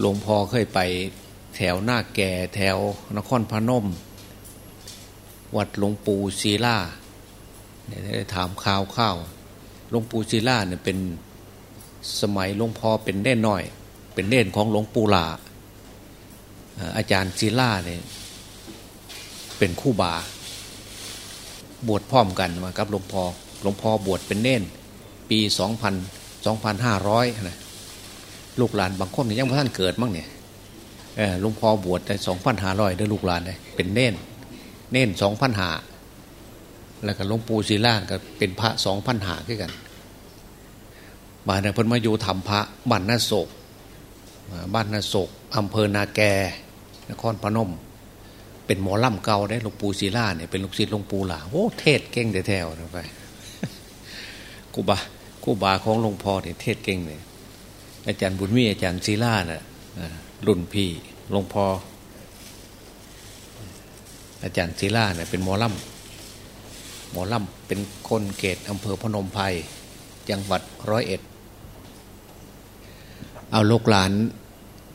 หลวงพ่อเคยไปแถวหน้าแก่แถวนครพนม วัดหลวงปู่ศิลาเนี่ยได้ถามข่าวข้าวหลวงปู่ศิลาเนี่ยเป็นสมัยหลวงพ่อเป็นเน่นหน้อย เป็นเน่นของหลวงปู่หลาอาจารย์ศิลาเนี่ยเป็นคู่บา บวชพร้อมกันมากับหลวงพ่อหลวงพ่อบวชเป็นเน่น ปีสองพันสองพันห้าร้อยนะ ลูกหลานบางคนยังไม่ท่านเกิดมั้งเนี่ยหลวงพ่อบวชได้สองพันหาร้อยได้ลูกหลานเลยเป็นเน่นเน่นสองพันหาแล้วก็หลวงปู่ศิลาก็เป็นพระสองพันหาขึ้นกัน มาเนี่ยเพิ่นมาอยู่ทำพระบ้านนาโศกบ้านนาโศกอำเภอนาแกนครพนม เป็นหมอล่ำเก่าได้หลวงปู่ศิลาเนี่ยเป็นลูกศิษย์หลวงปู่หลาโอ้เทศเก่งแต่แถวนะไปกูบากูบาของหลวงพ่อเนี่ยเทศเก่งเลย อาจารย์บุญมีอาจารย์ศิลาน่ะรุ่นพี่หลวงพ่ออาจารย์ศิลาเนี่ยเป็นหมอล่ำหมอล่ำเป็นคนเกตอำเภอพนมไพรจังหวัดร้อยเอ็ด เอาลูกหลาน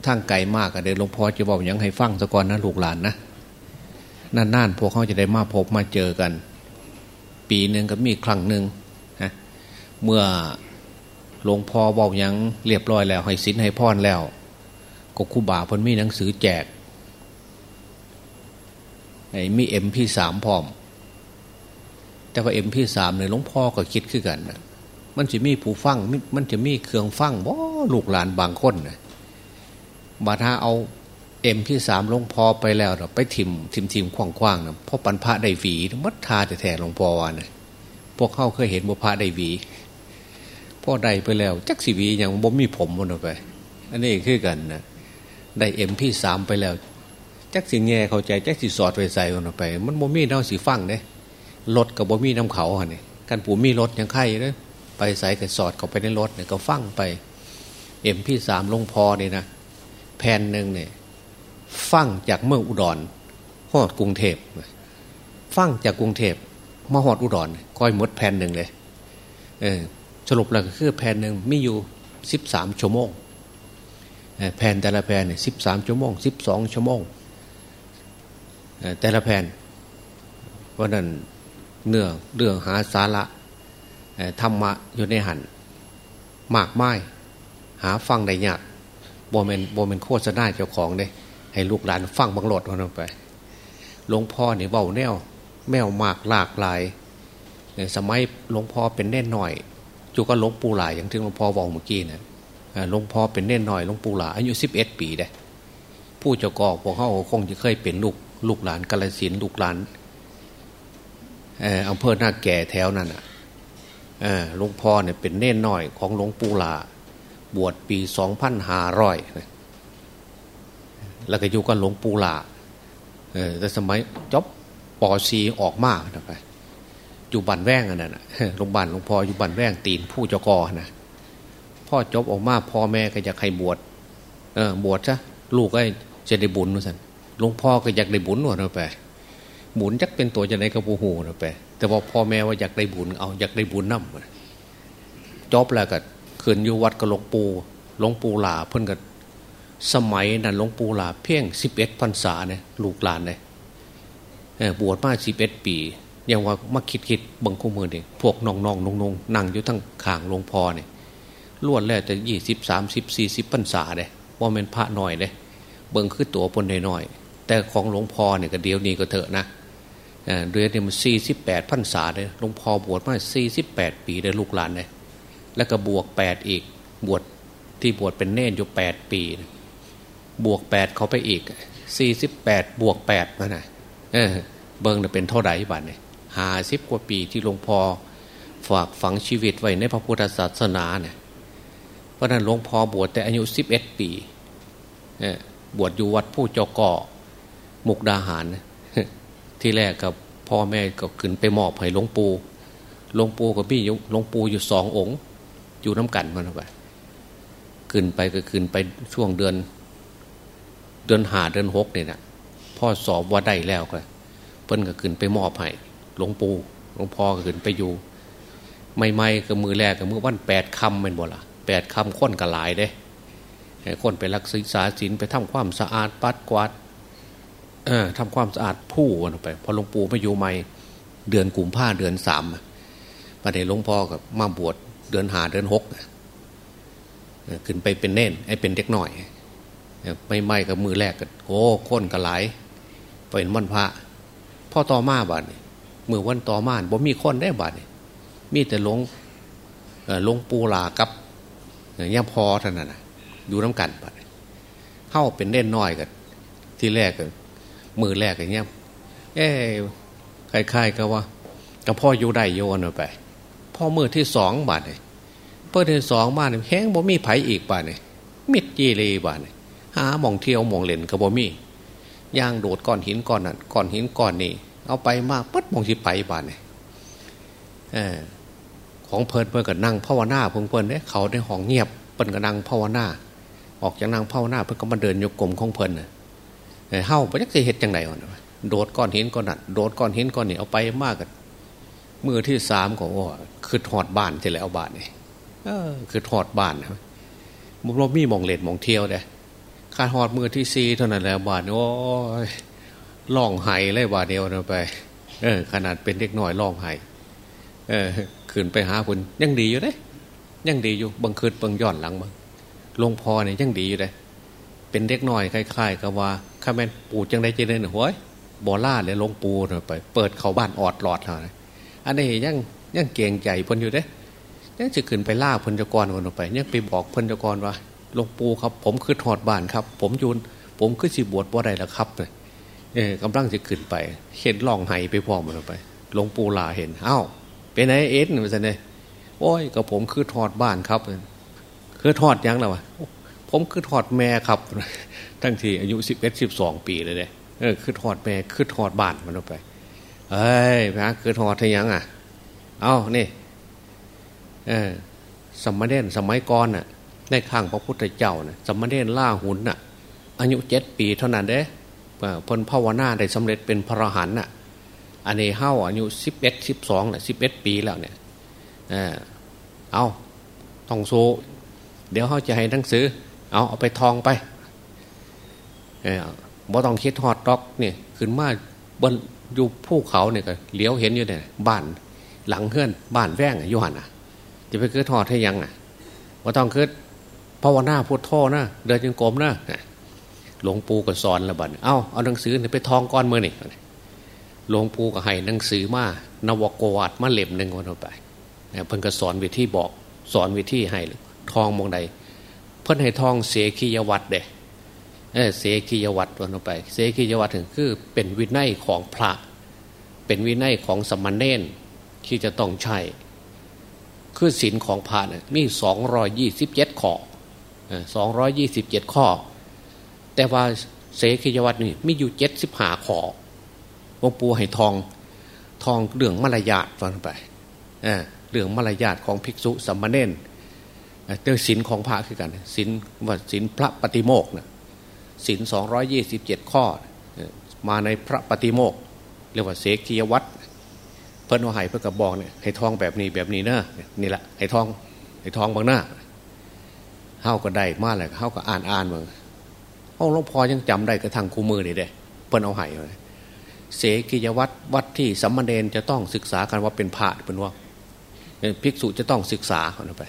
ทั้งไกลมากอะเดี๋ยวหลวงพ่อจะบอกยังให้ฟังสะก่อนนะลูกหลานนะนานๆพวกเขาจะได้มาพบมาเจอกัน ปีหนึ่งก็มีครั้งหนึ่งนะเมื่อ หลวงพ่อบอกยังเรียบร้อยแล้ว ให้สินให้พรแล้ว ก็คู่บ่าพนมีหนังสือแจกไอ้มีเอ็มพี่สามพร้อม แต่ว่าเอ็มพี่สามเนี่ยหลวงพ่อก็คิดขึ้นกันนะมันจะมีผู้ฟังมันจะมีเครื่องฟังบ่ลูกหลานบางคนนะบาถ้าเอาเอ็มพี่สามหลวงพ่อไปแล้วเราไปทิมทิมทิมคว่างคว่างนะพ่อปันพระได้หวีมัดทาแต่แท้หลวงพ่อวานะพวกเข้าเคยเห็นบุพระได้หวี พ่อได้ไปแล้วจักสีวีอย่างบ่มีผมมันไป อันนี้คือกันนะได้เอ็มพี่สามไปแล้วจักสีแง่เข้าใจจักสีสอดไปใส่มันไป มันบ่มีเน่าสีฟังเด้รถกับบ่มีน้ำเขาฮะนี่กันปู่มีรถยังไข่เลยไปใส่กับสอดเข้าไปในรถเนี่ยก็ฟังไปเอ็มพี่สามลงพอเนี่ยนะแผ่นหนึ่งเนี่ยฟังจากเมืองอุดรหอดกรุงเทพฟังจากกรุงเทพมาหอดอุดรก้อยมดแผ่นหนึ่งเลย เออ สรุปแล้วก็คือแผ่นหนึ่งมีอยู่สิบสามชั่วโมงแผ่นแต่ละแผ่นเนี่ยสิบสามชั่วโมงสิบสองชั่วโมงแต่ละแผ่นเพราะนั้นเนื้อเรื่องหาสาระธรรมะอยู่ในหันมากไม้หาฟังได้ยากโบเมนโบเมนโคตรนาเจ้าของเลยให้ลูกหลานฟังบังหลดมันไปหลวงพ่อเนี่ยเบาแนวแมวมากหลากหลายสมัยหลวงพ่อเป็นแน่นหน่อย จูก็หลวงปู่หลายอย่างที่หลวงพ่อบอกเมื่อกี้นะหลวงพ่อเป็นแน่นหน่อยหลวงปู่หลายอายุสิบเอ็ดปีเด้ผู้เจ้ากอกพวกเขาคงจะเคยเป็นลูกลูกหลานกาลสินลูกหลานอำเภอหน้าแก่แถวนั้นอะหลวงพ่อเนี่ยเป็นเน่นหน้อยของหลวงปู่ลาบวชปีสองพันห้าร้อยแล้วก็อยู่กับหลวงปู่ลาแต่สมัยจบปอซีออกมาไป อยู่บันแว่งอันนั้นโรงพยาบาลหลวงพ่ออยู่บันแว่งตีนผู้เจ้ากอนะพ่อจบออกมาพ่อแม่ก็อยากให้บวชเออบวชซะลูกก็จะได้บุญนู่นสันหลวงพ่อก็อยากได้บุญหน่อยไปบุญจักเป็นตัวจะได้กระปูหูนะไปแต่ว่าพ่อแม่ว่าอยากได้บุญเอาอยากได้บุญน้ำจบแล้วก็ขึ้นอยู่วัดกับหลวงปู่หลวงปู่หลาเพิ่นก็สมัยนั้นหลวงปู่หลาเพียงสิบเอ็ดพรรษาเนี่ยลูกหลานเลยบวชมาสิบเอ็ดปี อยังว่ามาคิดคิดบังคู่มือเนี่ยพวกน้องน้องนงนงนั่งอยู่ทั้งข่างหลวงพ่อเนี่ยล้วนแล้วจะยี่สิบสามสิบสี่สิบพรรษาเลยว่าเป็นพระหน่อยเลยเบิ่งคือตัวปนหน่อยแต่ของหลวงพ่อเนี่ยก็เดียวนี้ก็เถอะนะเดือนเนี่ยมันสี่สิบแปดพรรษาเลยหลวงพ่อบวชมาสี่สิบแปดปีเลยลูกหลานเลยแล้วก็บวกแปดอีกบวชที่บวชเป็นเน่นอยู่แปดปี บวกแปดเขาไปอีกสี่สิบแปดบวกแปดมาหน่ะเออเบิ้งเนี่ยเป็นเท่าไหร่บ้านเนี่ย หาสิบกว่าปีที่หลวงพ่อฝากฝังชีวิตไว้ในพระพุทธศาสนาเนี่ยเพราะนั้นหลวงพ่อบวชแต่อายุสิบเอ็ดปีบวชอยู่วัดผู้เจ้าก่อมุกดาหาร ที่แรกกับพ่อแม่ก็ขึ้นไปมอบให้หลวงปู่หลวงปู่กับพี่หลวงปู่อยู่สององค์ อยู่น้ำกันมันไปขึ้นไปก็ขึ้นไปช่วงเดือน เดือนหาเดือนหกเนี่ยนะพ่อสอบว่าได้แล้วก็เพิ่นก็ขึ้นไปมอบให้ หลวงปู่หลวงพ่อก็ขึ้นไปอยู่ไม่ไม่ก็มือแรกกับมือวันแปดคำเป็นบ่ละแปดคำค้นกระลายเด้คนไปรักษาศีลไปทำความสะอาดปัดกวาดทำความสะอาดผู้ไป พอหลวงปู่มาอยู่ใหม่เดือนกุมภาเดือนสามประเดี๋ยวหลวงพ่อกับมาบวชเดือนหาเดือนหกขึ้นไปเป็นเน่นไอ้เป็นเด็กหน่อย ไม่ไม่กับมือแรกกันโอ้ค้นกระไหลเป็นวันพระพ่อต่อมาบาด มือวันต่อมาบ่มีคนได้บาดมีแต่หลวงหลวงปูลากับย่าพอเท่านน่ะอยู่น้ำกันบาดเข้าเป็นเน่นน้อยกันที่แรกกันมือแรกอย่างเงี้ยเอ้คล้ายๆกับว่ากับพ่ออยู่ได้โยนไป พ่อมือที่สองบาทเลยเพื่อที่สองบ้านแห้งบ่มีไผอีกบาทเลยมิดจีรีบาทเลยหามองเที่ยวมองเล่นกับบ่มีย่างโดดก้อนหินก้อนนั้นก้อนหินก้อนนี้ เอาไปมากปัดมองที่ไปบาทเลยเออของเพลินเพื่อนกับนั่งภาวนาเพื่อนเพื่อนเนี่ยเขาในห้องเงียบเปิ่นกับนั่งภาวนา ออกจากนั่งภาวนาเพื่อนก็มาเดินโยกกลมของเพลินเฮ้าไปยักจะเห็ดจังไหนวะโดดก้อนหินก้อนนั้นโดดก้อนหินก้อนนี้เอาไปมากกันมือที่สามก็ว่าคือถอดบ้านจะแล้วบ้านนี่เออคือถอดบ้านนะมุมรามีมองเลนมองเที่ยวเด้ขาดหอดมือที่ซีเท่านั้นแล้วบ้านโอ้ย ล่องไห้เลยบาเดียวนะไป เออ ขนาดเป็นเด็กน้อยล่องไห้เออขึ้นไปหาคุณยังดีอยู่เด้ยังดีอยู่บังคืนบังย้อนหลังบังลงพอเนี่ยยังดีอยู่เด้เป็นเด็กน้อยคล้ายๆกับว่าข้าแม่ปูจังได้เจริญหัวบอล่าเลยลงปูนไป เปิดเขาบ้านออดหลอดเลยอันนี้ยังยังเก่งใจพนอยู่เด้ยังจะขึ้นไปล่าพนจกรคนไปยังไปบอกพนจกรว่าลงปูครับ ผมคือถอดบ้านครับ ผมยูนผมคือสิบวชว่าใดแล้วครับเลย เออกำลังจะขึ้นไปเห็นล่องไห้ไปพร้อมมันออกไปหลวงปู่ลาเห็นเอ้าเป็นไงเอ็ดนี่มันเนี่ยโอ้ยกับผมคือถอดบ้านครับ คือถอดยังแล้ววะผมคือถอดแม่ครับ ทั้งที่อายุสิบเอ็ดสิบสองปีเลยเนี่ยเออคือถอดแม่คือถอดบ้านมันออกไปเอ้ยพระคือถอดทยังอะ เอานี่เออสมณเณรสมัยก่อนน่ะในข้างพระพุทธเจ้าน่ะสมณเณรล่าหุนน่ะ อายุเจ็ดปีเท่านั้นเด้ พลภาวนาได้สำเร็จเป็นพระหันน่ะอันนี้เฮ้าอายุสิบเอ็ดสิบสองน่ะสิบเอ็ดปีแล้วเนี่ยเอาต้องโซเดี๋ยวเขาจะให้หนังสือ เอาเอาไปทองไปเออบ่ต้องคิดฮอดดอกเนี่ยขึ้นมาบนอยู่ภูเขาเนี่ยก็เลี้ยวเห็นอยู่เนี่ยบ้านหลังเพื่อนบ้านแว่งอยู่หันอะ จะไปคือทอดให้ยังอะว่ต้องคือภาวนาพุทโธนะเดินยังกลมนะ หลวงปู่ก็สอนละบัดเอ้าเอาหนังสือไปทองก้อนมือนี่หลวงปู่ก็ให้หนังสือมานวโกวัดมาเล่มหนึ่งวันไปเพิ่นก็สอนวิธีบอกสอนวิธีให้ทองมองใดเพิ่นให้ทองเสขียวัดเด้เสกียวัตรวันไป เสกียวัตรถึงคือเป็นวินัยของพระ เป็นวินัยของสมณเณรที่จะต้องใช้คือศีลของพระเนี่ยมีสองรอยี่สิบเจ็ดข้อสองรอยี่สิบเจ็ดข้อ แต่ว่าเสกียวัตรนี่มีอยู่เจ็ดสิบห้าขอหลวงปู่ให้ทองทองเรื่องมารยาทฟังไปเรื่องมารยาทของภิกษุสัมมาเนนเรื่องศีลของพระคือกันศีลว่าศีลพระปฏิโมกนะศีลสองร้อยยี่สิบเจ็ดข้อ มาในพระปฏิโมกเรียกว่าเสกียวัตรเพิ่นว่าให้เพื่อกระบอกเนี่ยให้ทองแบบนี้แบบนี้เนอะนี่แหละให้ทองให้ทองบางหน้าเฮาก็ได้มาเลยเฮาก็อ่านอ่านมา ห้องหลวงพ่อยังจำได้กระทั่งคู่มือนี่เด้เพิ่นเอาให้เสกียวัตรวัดที่สัมมาเนนจะต้องศึกษากันว่าเป็นพระเป็นว่าภิกษุจะต้องศึกษาเขาไป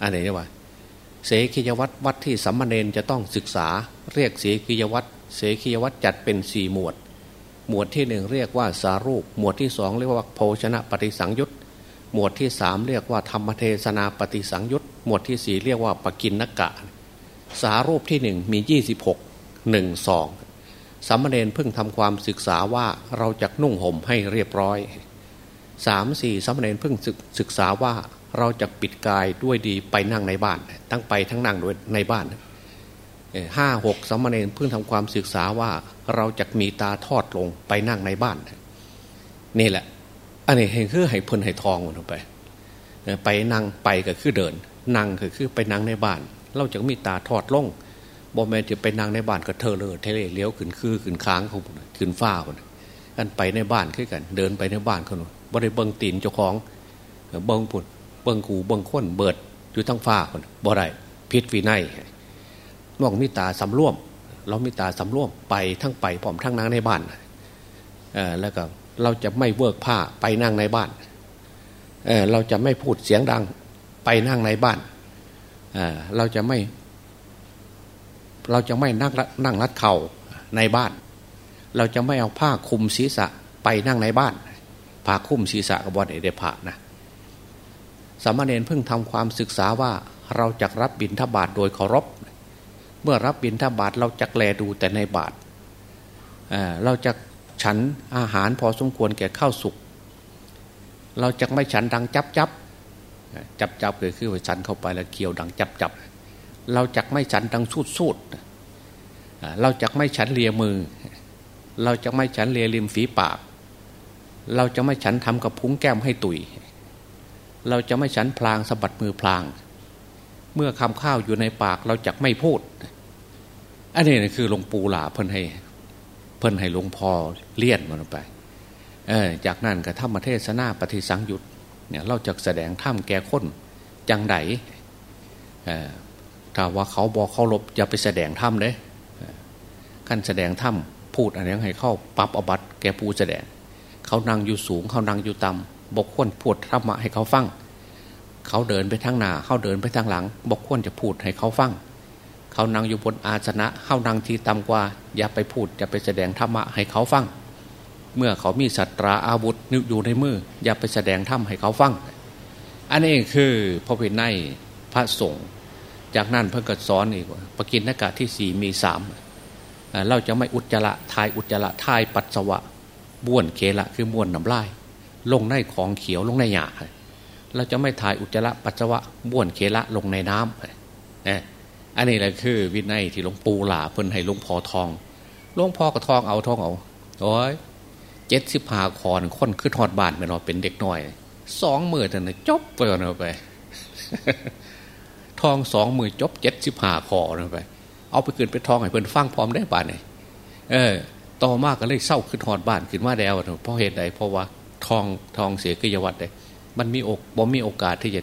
อันไหนเนี่ยว่าเสกียวัตรวัดที่สัมมาเนนจะต้องศึกษา เรียกเสกียวัตรเสกียวัตรจัดเป็นสี่หมวด หมวดที่หนึ่งเรียกว่าสารูป หมวดที่สองเรียกว่าโภชนะปฏิสังยุตหมวดที่สามเรียกว่าธรรมเทศนาปฏิสังยุตหมวดที่สี่เรียกว่าปกินนกะ สารูปที่หนึ่งมียี่สิบหก หนึ่งสองสามเณรเพิ่งทำความศึกษาว่าเราจะนุ่งห่มให้เรียบร้อยสามสี่สามเณรเพิ่งศึกษาว่าเราจะปิดกายด้วยดีไปนั่งในบ้านทั้งไปทั้งนั่งด้วยในบ้านห้าหกสามเณรเพิ่งทำความศึกษาว่าเราจะมีตาทอดลงไปนั่งในบ้าน นี่แหละ อันนี้เห็นคือให้พ้นให้ทองลงไป ไปนั่งไปก็คือเดิน นั่งก็คือไปนั่งในบ้าน เราจะมีตาทอดลง บอแมนจะไปนั่งในบ้านก็เธอเลยเทเลเลี้ยวขึ้นคือขึ้นค้างของขึ้นฟ้าคนกันไปในบ้านคือกัน เดินไปในบ้านคนบริเบิงตีนเจ้าของเบิงปุ่นเบิงกูเบิงข้นเบิดอยู่ทั้งฟ้าคนบ่ได้พิษวีไนนองมิตาสำร่วม เรามิตาสำร่วมไปทั้งไปพร้อมทั้งนางในบ้านเออแล้วก็เราจะไม่เวิร์กผ้าไปนั่งในบ้านเออเราจะไม่พูดเสียงดังไปนั่งในบ้านเออเราจะไม่ เราจะไม่นั่งนั่งรัดเข่าในบ้าน เราจะไม่เอาผ้าคลุมศีรษะไปนั่งในบ้านผ้าคลุมศีรษะกะบ่เอาเด้อพ่ะนะสามเณรเพิ่งทำความศึกษาว่าเราจะรับบิณฑบาตโดยเคารพ เมื่อรับบิณฑบาตเราจะแลดูแต่ในบาตรเเราจะฉันอาหารพอสมควรแก่ข้าวสุก เราจะไม่ฉันดังจับจับจับจับเลยคือฉันเข้าไปแล้วเคี้ยวดังจับจับ เราจะไม่ฉันดังสูดสูดเราจะไม่ฉันเลียมือ เราจะไม่ฉันเลียริมฝีปาก เราจะไม่ฉันทำกับพุ้งแก้มให้ตุย เราจะไม่ฉันพลางสะบัดมือพลาง เมื่อคำข้าวอยู่ในปาก เราจะไม่พูด อันนี้คือหลวงปู่หลาเพิ่นให้ เพิ่นให้หลวงพ่อเลี่ยนมันไป เออจากนั้นก็ธรรมเทศนาปฏิสังยุตเนี่ยเราจะแสดงถ้ำแก่คนจังไดเออ ถ้าว่าเขาบอกเขาลบอย่าไปแสดงถ้ำเลยขั้นแสดงถ้ำพูดอะไรให้เข้าปรับอบัตแกผู้แสดง เขานั่งอยู่สูง เขานั่งอยู่ต่ำบกควรพูดธรรมะให้เขาฟังเขาเดินไปทางหน้าเขาเดินไปทางหลัง บกควรจะพูดให้เขาฟังเขานั่งอยู่บนอาสนะเขานั่งที่ต่ำกว่า อย่าไปพูดอย่าไปแสดงธรรมะให้เขาฟังเมื่อเขามีสัตราอาวุธนึกอยู่ในมือ อย่าไปแสดงธรรมให้เขาฟังอันนี้คือพระเพในพระสงฆ์ จากนั้นเพิ่งกระสอนอีกว่าปกินนากาที่สี่มีสามเราจะไม่อุจจาระทายอุจจาระทายปัสสาวะบ้วนเคละคือบ้วนน้ำลาย ลงในของเขียวลงในหยาเราจะไม่ทายอุจจาระปัสสาวะบ้วนเคละลงในน้ำอันนี้แหละคือ วินัยที่หลวงปู่หลาเพิ่นให้หลวงพ่อทองหลวงพ่อก็ทองเอาทองเอาโอ้ยเจ็ดสิบห้าคอนคนขึ้นทอดบานไปเนาะเป็นเด็กน้อยสองมือแต่เนี่ยจบไปเนาะไป ทองสองมือจบเจ็ดสิบห้าคอเนะไป เอาไปขึ้นไปทองให้เพิ่อนฟังพร้อมได้บานเลยเออ ต่อมากก็เลยเศร้าขึ้นทอดบ้านขึ้นมาแล้วเพราะเหตุใดเพราะว่าทองทองเสียกิยวัตรเลยมันมีอกบ่มีโอกาสที่จะ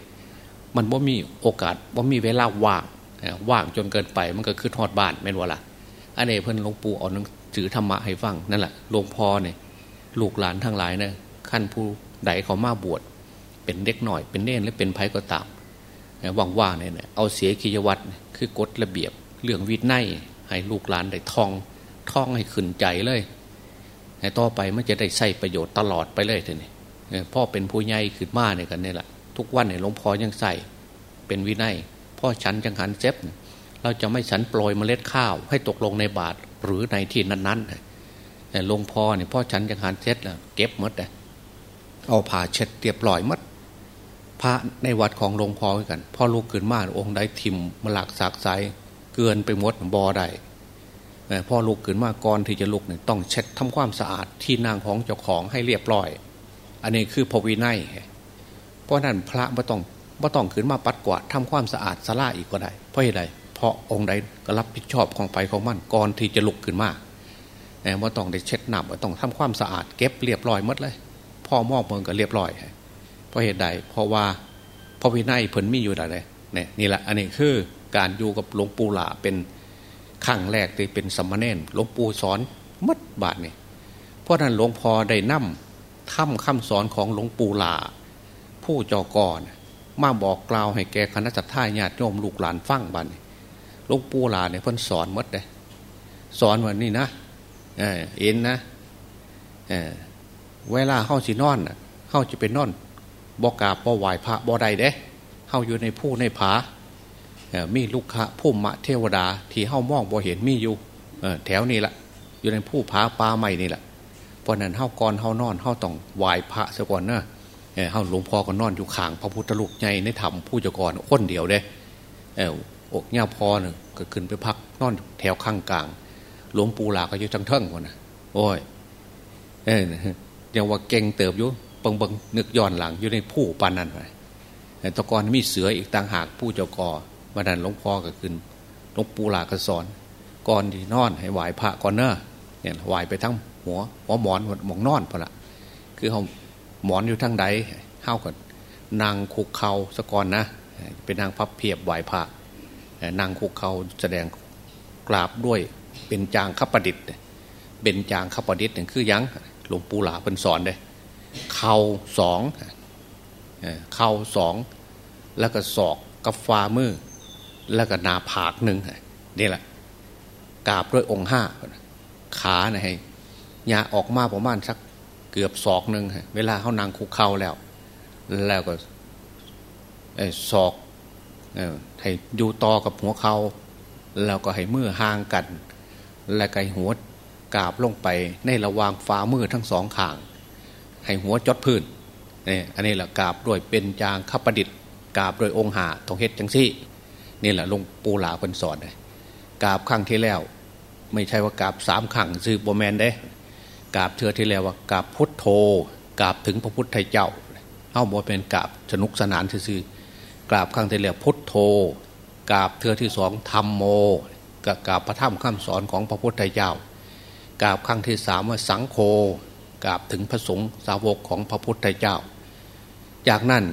มันบ่มีโอกาสบ่มีเวลาว่างว่างจนเกินไปมันก็คือทอดบ้านแม่นวะละอันนี้เพื่อนหลวงปู่เอาหนังสือธรรมะให้ฟังนั่นแหละหลวงพ่อเนี่ยลูกหลานทั้งหลายเนี่ยขั้นผู้ใดเขามาบวชเป็นเด็กหน่อยเป็นเน่นและเป็นไพ่ก็ตาม ว่างๆเนี่ยเอาเสียกิยวัตรคือกฎระเบียบเรื่องวิทย์ไนให้ลูกหลานได้ท่องท่องให้ขึ้นใจเลยให้ต่อไปมันจะได้ใส่ประโยชน์ตลอดไปเลยทีนี้พ่อเป็นผู้ใหญ่ขึ้นมาเนี่ยกันนี่แหละทุกวันเนี่ยหลวงพ่อยังใส่เป็นวินัยพ่อฉันจังหันเจ็บเราจะไม่ฉันโปรยเมล็ดข้าว ให้ตกลงในบาตรหรือในที่นั้นๆแต่ลงพ่อเนี่ยพ่อฉันจังหันเจ็บแล้วเก็บมดเลยเอาผ่าเช็ดเรียบร้อยมด ระในวัดของหลวงพ่อกันพ่อลูกขึ้นมาองค์ใดทิมมาหลักสากไซเกินไปหมดบอได้พ่อลูกขึ้นมาก่อนที่จะลุกเนี่ยต้องเช็ดทำความสะอาดที่นางของเจ้าของให้เรียบร้อย อันนี้คือพวินัยเพราะนั้นพระไม่ต้องว่ต้องขึ้นมาปัดกวาดทำความสะอาดสลาอีกก็ได้ เพราะอะไรเพราะองค์ใดก็รับผิดชอบของไปของมันก่อนที่จะลุกขึ้นมาแต่ว่ต้องได้เช็ดหนับว่ต้องทำความสะอาดเก็บเรียบร้อยหมดเลย พ่อมอบเมืองก็เรียบร้อยเราะเหตุใด เพราะว่าพระวินัยเพิ่นมีอยู่อะไรเนี่ยนี่แหละอันนี้คือการอยู่กับหลวงปู่หลาเป็นขั้งแรกที่เป็นสมณเณรหลวงปู่สอนมัดบาทนี่เพราะนั้นหลวงพ่อได้นำถ้ำคำสอนของหลวงปู่หลาผู้จอกรมาบอกกล่าวให้แกคณะจัตตาญาติโยมลูกหลานฟังบันหลูกปู่หลาเนี่ยเพิ่นสอนมัดเลยสอนวันนี้นะเอ็นนะเออเวลาเข้าสินอนเข้าจะเป็นนอน บอกกาบอไหวพระบอใดเด้เข้าอยู่ในผู้ในผามีลูกค้าผู้มะเทวดา ที่เข้ามองบ่เห็นมีอยู่แถวนี้แหละอยู่ในผู้ผาปลาใหม่นี่แหละเพราะนั้นเข้าก่อนเข้านอนเข้าต้องไหวพระซะก่อนเนอะเฮาหลวงพ่อก็นอนอยู่ข้าง พระพุทธลูกใหญ่ในถ้ำผู้เจ้ากรคนเดียวเด้เอออกเงาพอเนี่ยก็ขึ้นไปพักนอนแถวข้างกลาง หลวงปู่หลาก็อยู่จังเทิงคนนะโอ้ยเออยังว่าเก่งเติบอยู่ บังบังนึกย้อนหลังอยู่ในผู้ปานนั้นไปแต่ตะกอนมีเสืออีกต่างหากผู้เจ้ากอมาดันหลวงพ่อก็ขึ้นหลวงปู่หลาก็สอนก่อนที่นอนให้ไหวพระก่อนเนอะเนี่ยไหวไปทั้งหัวหัวหมอนหมองนอนพอละคือเขาหมอนอยู่ทั้งใดเข้ากันนางคุกเขาสะกอนนะ เป็นนางพับเพียบไหวพระนางคุกเขาแสดงกราบด้วยเป็นจางขับประดิษฐ์เป็นจางขับประดิษฐ์นี่คือยังหลวงปู่หลาเป็นสอนเลย เข่าสองเข่าสอง แล้วก็ศอกกับฝ่ามือ แล้วก็นาผากหนึ่งนี่แหละกาบด้วยองค์ห้าขาเนี่ยให้ยาออกมาประมาณสักเกือบศอกหนึ่งเวลาเขานางคุกเข่าแล้ว แล้วก็ศอกให้อยู่ต่อกับหัวเขาแล้วก็ให้มือห่างกัน และก็หัวกาบลงไปในระวางฝ่ามือทั้งสองข้าง ให้หัวจดพื้นนี่อันนี้แหละกราบด้วยเป็นจางขับประดิษฐ์กราบโดยองค์หาทองเฮ็ดจังซี่นี่แหละลงปูหลาเพิ่นสอนเลยกราบครั้งที่แล้ว ไม่ใช่ว่ากราบสามครั้งซื้อโบแมนได้กราบเชื่อที่แล้วว่ากราบพุทโธกราบถึงพระพุทธเจ้าเข้าโบเป็นกราบสนุกสนานซื่อกราบครั้งที่แล้วพุทโธกราบเทือที่สองธรรมโมกราบพระธรรมคำสอนของพระพุทธเจ้ากราบครั้งที่สามว่าสังโฆ กราบถึงพระสงฆ์สาวกของพระพุทธเจ้า จากนั้น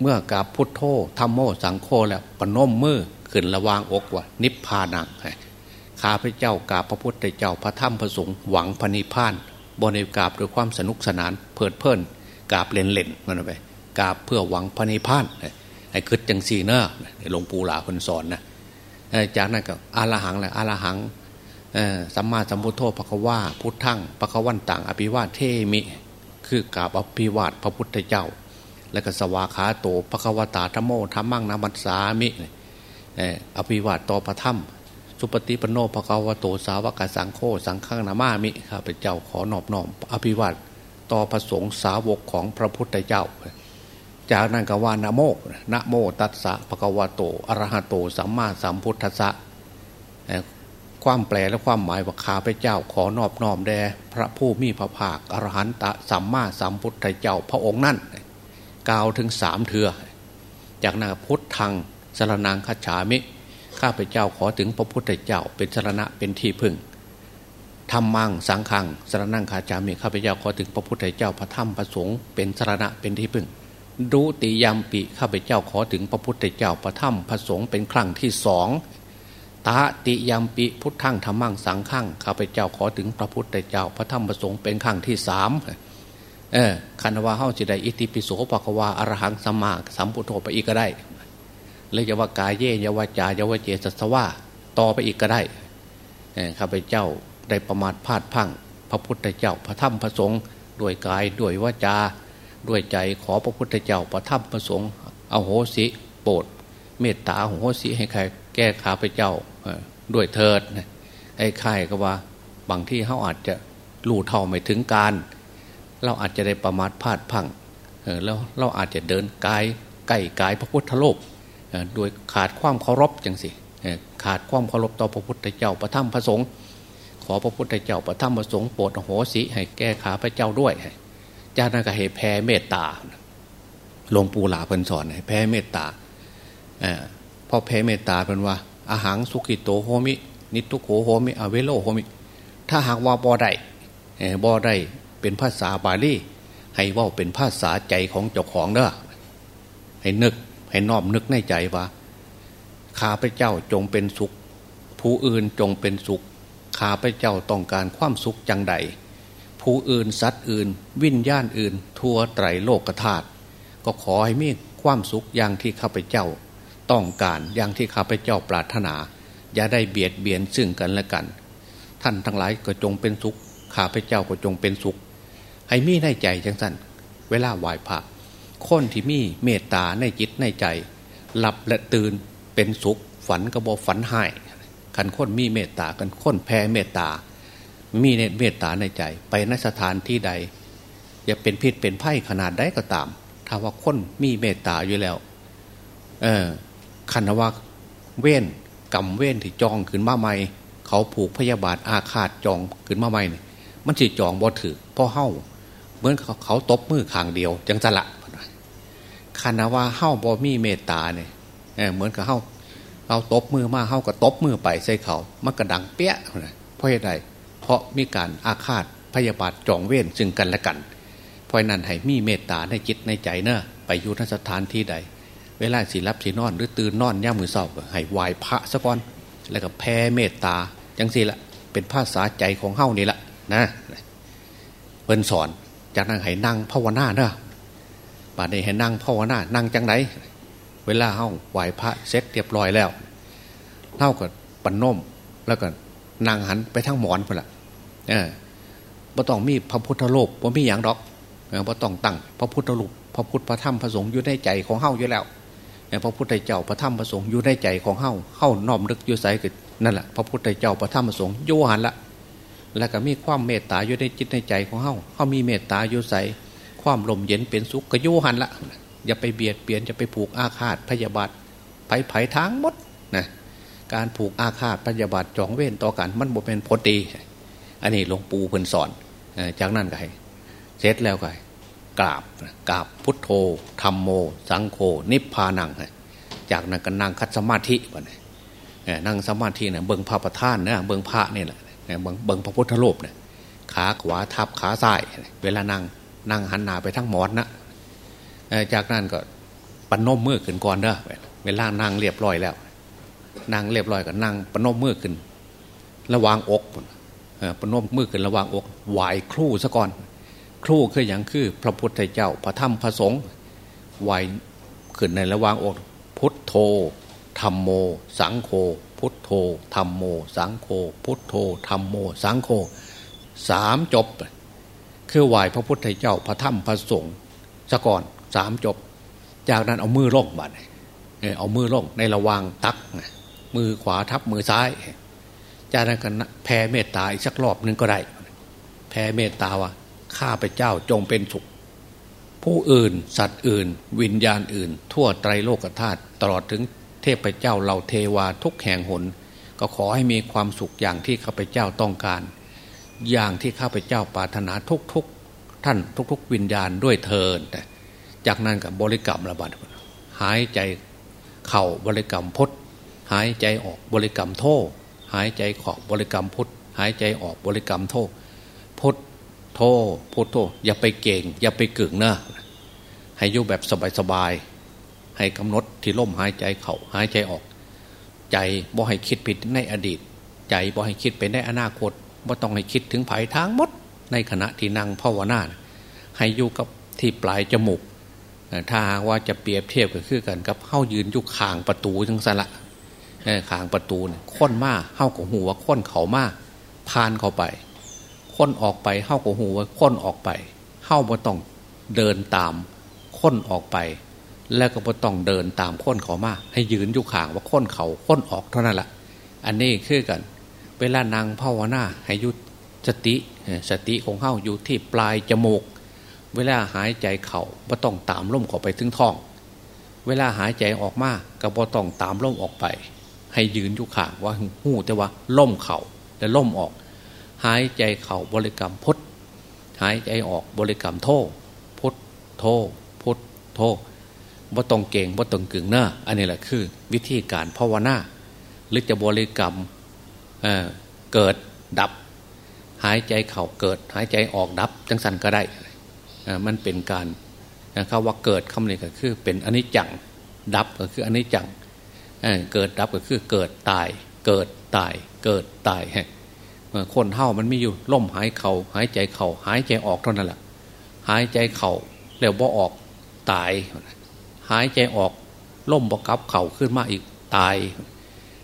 เมื่อกราบพุทโธธรรมโมสังโฆแล้วปนมมือขึ้นระวางอกว่า นิพพานังข้าพเจ้ากราบพระพุทธเจ้าพระธรรมพระสงฆ์หวังพระนิพพานบนในกราบด้วยความสนุกสนานเพลิดเพลินกราบเล่นเล่นมันไปกราบเพื่อหวังพระนิพพานไอ้คึดจังสีเนอะหลวงปู่หลาคนสอนนะจากนั้นก็อาลหังแหละอาลหัง สัมมาสัมพุทโธพระว่าพุทธังพระวันต่าง อภิวาเทมิ คือกราบอภิวาทพระพุทธเจ้า และก็สวาขาโตพระควตาธรมโมธรรมังนามัสสามิอภิวาทต่อพระธรรม สุปฏิปโนพระควโตสาวกสังโฆสังฆนามามิข้าพเจ้าขอนอบน้อมอภิวาทต่อพระสงฆ์สาวกของพระพุทธเจ้า จากนั้นก็ว่านะโมนะโมตัสสะภะควโตอรหะโตสัมมาสัมพุทธัสสะ ความแปลและความหมายว่าข้าพเจ้าขอนอบน้อมแด่พระผู้มีพระภาคอรหันตะสัมมาสัมพุทธเจ้าพระองค์นั่นกล่าวถึงสามเถือจากนั้นพุทธังสรนังคัจฉามิ ข้าพเจ้าขอถึงพระพุทธเจ้าเป็นสรณะเป็นที่พึ่งธรรมังสังขังสรนังคาจามิข้าพเจ้าขอถึงพระพุทธเจ้าพระธรรมพระสงฆ์เป็นสรณะเป็นที่พึ่งดูติยามปิข้าพเจ้าขอถึงพระพุทธเจ้าพระธรรมพระสงฆ์เป็นครั้งที่สอง ตาติยามปิพุทธังธรรมังสังขังข้าพเจ้าขอถึงพระพุทธเจ้าพระธรรมพระสงฆ์เป็นครั้งที่สามเออคันวาเฮาจิได้อิติปิโสปะกวาอรหังสัมมาสัมพุทโธไปอีกก็ได้เลยจะว่ากายเย่ยวาจายวาเจสัสวาต่อไปอีกก็ได้ข้าพเจ้าได้ประมาทพลาดพังพระพุทธเจ้าพระธรรมพระสงฆ์ด้วยกายด้วยวาจาด้วยใจขอพระพุทธเจ้าประทับประสงค์อโหสิโปรดเมตตาโหสิให้ใคร แก้ขาพระเจ้าด้วยเถิดไอ้ใครก็ว่าบางที่เขาอาจจะรู้เท่าไม่ถึงการ เราอาจจะได้ประมาทพลาดพังแล้วเราอาจจะเดินกายใกล้กายพระพุทธโลกโดยขาดความเคารพจังสิขาดความเคารพต่อพระพุทธเจ้าประทับพระสงฆ์ขอพระพุทธเจ้าประทับพระสงฆ์โปรดโหสิให้แก้ขาพระเจ้าด้วยจากนั้นก็ให้แผ่เมตตาหลวงปู่หลาเพิ่นสอนให้แผ่เมตตา พอแผ่เมตตาเป็นว่า อะหัง สุขิโตโหมิ นิททุกโขโหมิ อะเวโร โหมิ ถ้าหากว่าบ่ได้บ่ได้เป็นภาษาบาลีให้ว่าเป็นภาษาใจของเจ้าของเด้อให้นึกให้น้อมนึกในใจว่าข้าพเจ้าจงเป็นสุข ผู้อื่นจงเป็นสุขข้าพเจ้าต้องการความสุขจังใด ผู้อื่นสัตว์อื่น วิญญาณอื่น ทั่วไตรโลกธาตุก็ขอให้มีความสุขอย่างที่ข้าพเจ้า ต้องการอย่างที่ข้าพเจ้าปรารถนา อย่าได้เบียดเบียนซึ่งกันและกัน ท่านทั้งหลายก็จงเป็นสุขข้าพเจ้าก็จงเป็นสุข ให้มีในใจจังสันเวลาไหว้พระคนที่มีเมตตาในจิตในใจ หลับและตื่นเป็นสุข ฝันกระบอกฝันหายขันคนมีเมตตากันคนแพ้เมตตา มีในเมตตาในใจ ไปนสถานที่ใด อย่าเป็นพิษเป็นไพ่ขนาดใดก็ตาม ถ้าว่าคนมีเมตตาอยู่แล้ว เออ คันว่าเว้นกรรมเว้นที่จองขึ้นมาใหม่ เขาผูกพยาบาทอาฆาตจองขึ้นมาใหม่เนี่ยมันจีจองบ่ถือพ่อเฮ้าเหมือนเขาเขาตบมือข้างเดียว จังจะละคันว่าเฮ้าบ่มีเมตตาเนี่ยเหมือนกับเฮ้าเราตบมือมาเฮ้าก็ตบมือไปใส่เขามันกระดังเปี้ยเพราะเหตุใดเพราะมีการอาฆาตพยาบาทจองเว้นซึ่งกันและกันเพราะนั้นให้มีเมตตาในจิตในใจเนอะไปอยู่นสถานที่ใด เวลาสีรับสีนอนหรือตื่นนอนย่ามือเศร้าให้ไหวพระสะก่อน แล้วก็แผ่เมตตาจังสิละเป็นภาษาใจของเฮ้านี่ละนะเพิ่นสอนจากนั่งให้นั่งภาวนาเนอะป่านนี้ให้นั่งภาวนานั่งจังไหนเวลาเฮ้าไหวพระเสร็จเรียบร้อยแล้วเท่ากับปันนมแล้วก็นั่งหันไปทั้งหมอนพละเออบ่ต้องมีพระพุทธโลกบ่มีอย่างดอกบ่ต้องตั้งพระพุทธรูปพระพุทธพระธรรมพระสงฆ์อยู่ในใจของเฮ้าอยู่แล้ว พระพุทธเจ้าพระธรรมพระสงฆ์อยู่ในใจของเฮาเฮาน้อมนึกอยู่ใส่ก็นั่นแหละพระพุทธเจ้าพระธรรมพระสงฆ์โยหันละแล้วก็มีความเมตตาอยู่ในจิตในใจของเฮาเฮามีเมตตาอยู่ใส่ความลมเย็นเป็นสุขก็โยหันละอย่าไปเบียดเบียนจะไปผูกอาฆาตพยาบาทไผ่ไผ่ทางหมดนะการผูกอาฆาตพยาบาทจองเว้นต่อกันมันบ่เป็นผลดี อันนี้หลวงปู่เพิ่นสอนจากนั้นก็ให้เสร็จแล้วก็ กราบกราบพุทโธธรรมโม สังโฆนิพพานังจากนั้นก็นั่งคัดสมาธิไปนั่งสมาธิเนี่ยเบิงพระประธานเนี่ยเบิงพระนี่แหละเบิงเบิงพระพุทธรูปเนี่ยขาขวาทับขาซ้าย เวลานั่งนั่งหันหน้าไปทั้งหมอนนะจากนั้นก็ปนมมือขึ้นก่อนเด้อเวลานั่งเรียบร้อยแล้ว นั่งเรียบร้อยก็นั่งปนมมือขึ้น ระวางอกปนมมือขึ้นระวางอกไหวครู่ซะก่อน ครู่คืออย่างคือ พระพุทธเจ้าพระธรรมพระสงฆ์ไหวขึ้นในระหว่างอกพุทโธธรรมโม สังโฆพุทโธธรรมโม สังโฆพุทโธธรรมโม สังโฆสามจบ คือไหวพระพุทธเจ้าพระธรรมพระสงฆ์ซะก่อนสามจบ จากนั้นเอามือลงบัดเอามือลงในระวางตัก มือขวาทับมือซ้าย จากนั้นก็แผ่เมตตาอีกสักรอบนึงก็ได้ แผ่เมตตาว่า ข้าพเจ้าจงเป็นสุข ผู้อื่น สัตว์อื่น วิญญาณอื่น ทั่วไตรโลกธาตุตลอดถึงเทพเจ้าเหล่าเทวาทุกแห่งหน ก็ขอให้มีความสุขอย่างที่ข้าพเจ้าต้องการ อย่างที่ข้าพเจ้าปรารถนาทุกๆ ท่านทุก ๆ วิญญาณด้วยเทินจากนั้นกับบริกรรมระบาดหายใจเข่าบริกรรมพดหายใจออกบริกรรมโทหายใจขอบริกรรมพุทหายใจออกบริกรรมโท โทพุทโทอย่าไปเก่ง อย่าไปกึ่งนะให้อยู่แบบสบายๆให้กำหนดที่ล่มหายใจเขา่าหายใจออก ใจบ่ให้คิดผิดในอดีต ใจบ่ให้คิดไปในอนาคตบ่ต้องให้คิดถึงภัยทางมด ในขณะที่นั่งภาวนาให้อยู่กับที่ปลายจมูกถ้าว่าจะเปรียบเทียบก็คือกันกับเข้ายืนอยู่ข่างประตูทั้งสละข่างประตูเนี่ยค้นมาเข้ากับหัวค้นเขามาพานเข้าไป ค้นออกไปเข้ากับหัวค้นออกไปเข้าบ่ต้องเดินตามค้นออกไป แล้วก็บ่ต้องเดินตามค้นเขามาให้ยืนอยู่ข่างว่าค้นเขาค้นออกเท่านั้นแหละอันนี้คือกัน เวลานางภาวนาให้ยุสติสติของเข้าอยู่ที่ปลายจมูก เวลาหายใจเขา่าบ่ต้องตามล่มเข้าไปถึงท้อง เวลาหายใจออกมาก็บ่ต้องตามล่มออกไป ให้ยืนอยู่ข้างว่าหูแต่ว่าล่มเขา่าแต่ล่มออก หายใจเข่าบริกรรมพุทหายใจออกบริกรรมโทพุทโทพุทโทบ่ต้องเก่งบ่ต้องกึ่งเน้ออันนี้แหละคือ วิธีการภาวนาหรือจะบริกรรมเเกิดดับ หายใจเข่าเกิด หายใจออกดับ จังสันก็ได้มันเป็นการคำว่าเกิดคำนี้ก็คือ เป็นอนิจจังดับก็คืออนิจจังเกิดดับก็คือเกิดตาย เกิดตาย เกิดตาย คนเท่ามันไม่อยู่ล่มหายเขาหายใจเขาหายใจออกเท่านั้นแหละหายใจเขาแล้วบ่ออกตาย หายใจออกล่มบกับเข่าขึ้นมาอีกตาย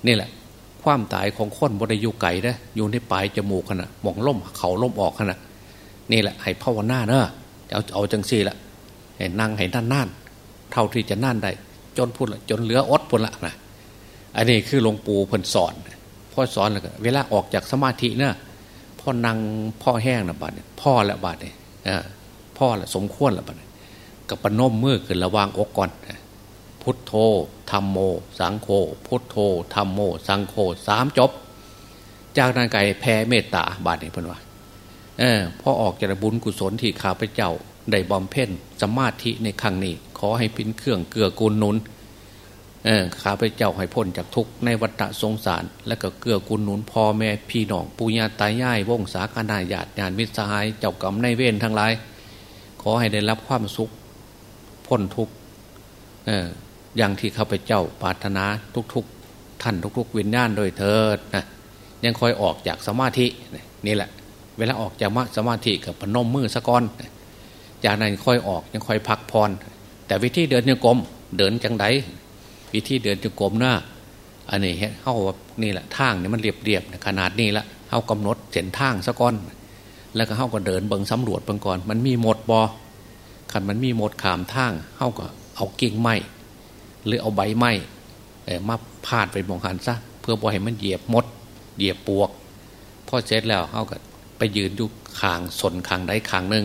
นี่แหละ ความตายของคนบริยุไก่นะอยู่ในปลายจมูกขณะมองล่มเขาล่มออกขณะนี่แหละให้ภาวนาเนอะเอาเอาจังสี่ละให้นั่งให้นั่นนั่นเท่าที่จะนั่นได้จนพูดละจนเหลืออดพูดละนะอันนี้คือหลวงปู่เพิ่นสอน พ่อสอนแล้วก็เวลาออกจากสมาธินี่ยพ่อนั่งพ่อแห้งนะบาดเนี่ยพ่อละบาดเนี่ยพ่อละสมควรละบาดกับปนมมือขึ้นระวางอกก่อนพุทโธธรรมโม สังโฆพุทโธธรรมโม สังโฆสามจบ จากนั้นไก่แผ่เมตตาบาดเนี่ยเพิ่นว่าเออพอออกจากบุญกุศลที่ข้าพเจ้าได้บำเพ็ญสมาธิในครั้งนี้ ขอให้พินเครื่องเกื้อกูลนุน ข้าพเจ้าให้พ้นจากทุกข์ในวัฏสงสาร และก็เกื้อกูลหนุนพ่อแม่พี่น้องปุญญาตายายวงศาคณาญาติญาณมิตรสหายเจ้ากรรมในเวรทั้งหลาย ขอให้ได้รับความสุขพ้นทุกข์อออย่างที่ข้าพเจ้าปรารถนาทุกๆ ท่านทุกๆ วิญญาณโดยเถิดนะยังคอยออกจากสมาธินี่แหละ เวลาออกจากสมาธิกับพนมมือสะก้อนจากนั้นค่อยออกยังค่อยพักพรแต่วิธีเดินยังกลมเดินจังได วิธีเดินยังกลมหน้าอันนี้เข้านี่แหละทางนี่มันเรียบเรียบขนาดนี้ละเข้ากำหนดเส้นทางสะก้อน แล้วก็เข้าก็เดินเบิ่งสำรวจเบิงก่อน มันมีหมดบอขันมันมีหมดขามทางเข้าก็เอากิ่งไม้หรือเอาใบไม้มาพาดไปมองหันซะเพื่อบ่ให้มันเหยียบมด เหยียบปวกพอเสร็จแล้วเข้าก็ไปยืนอยู่คางสนคางได้คางหนึ่ง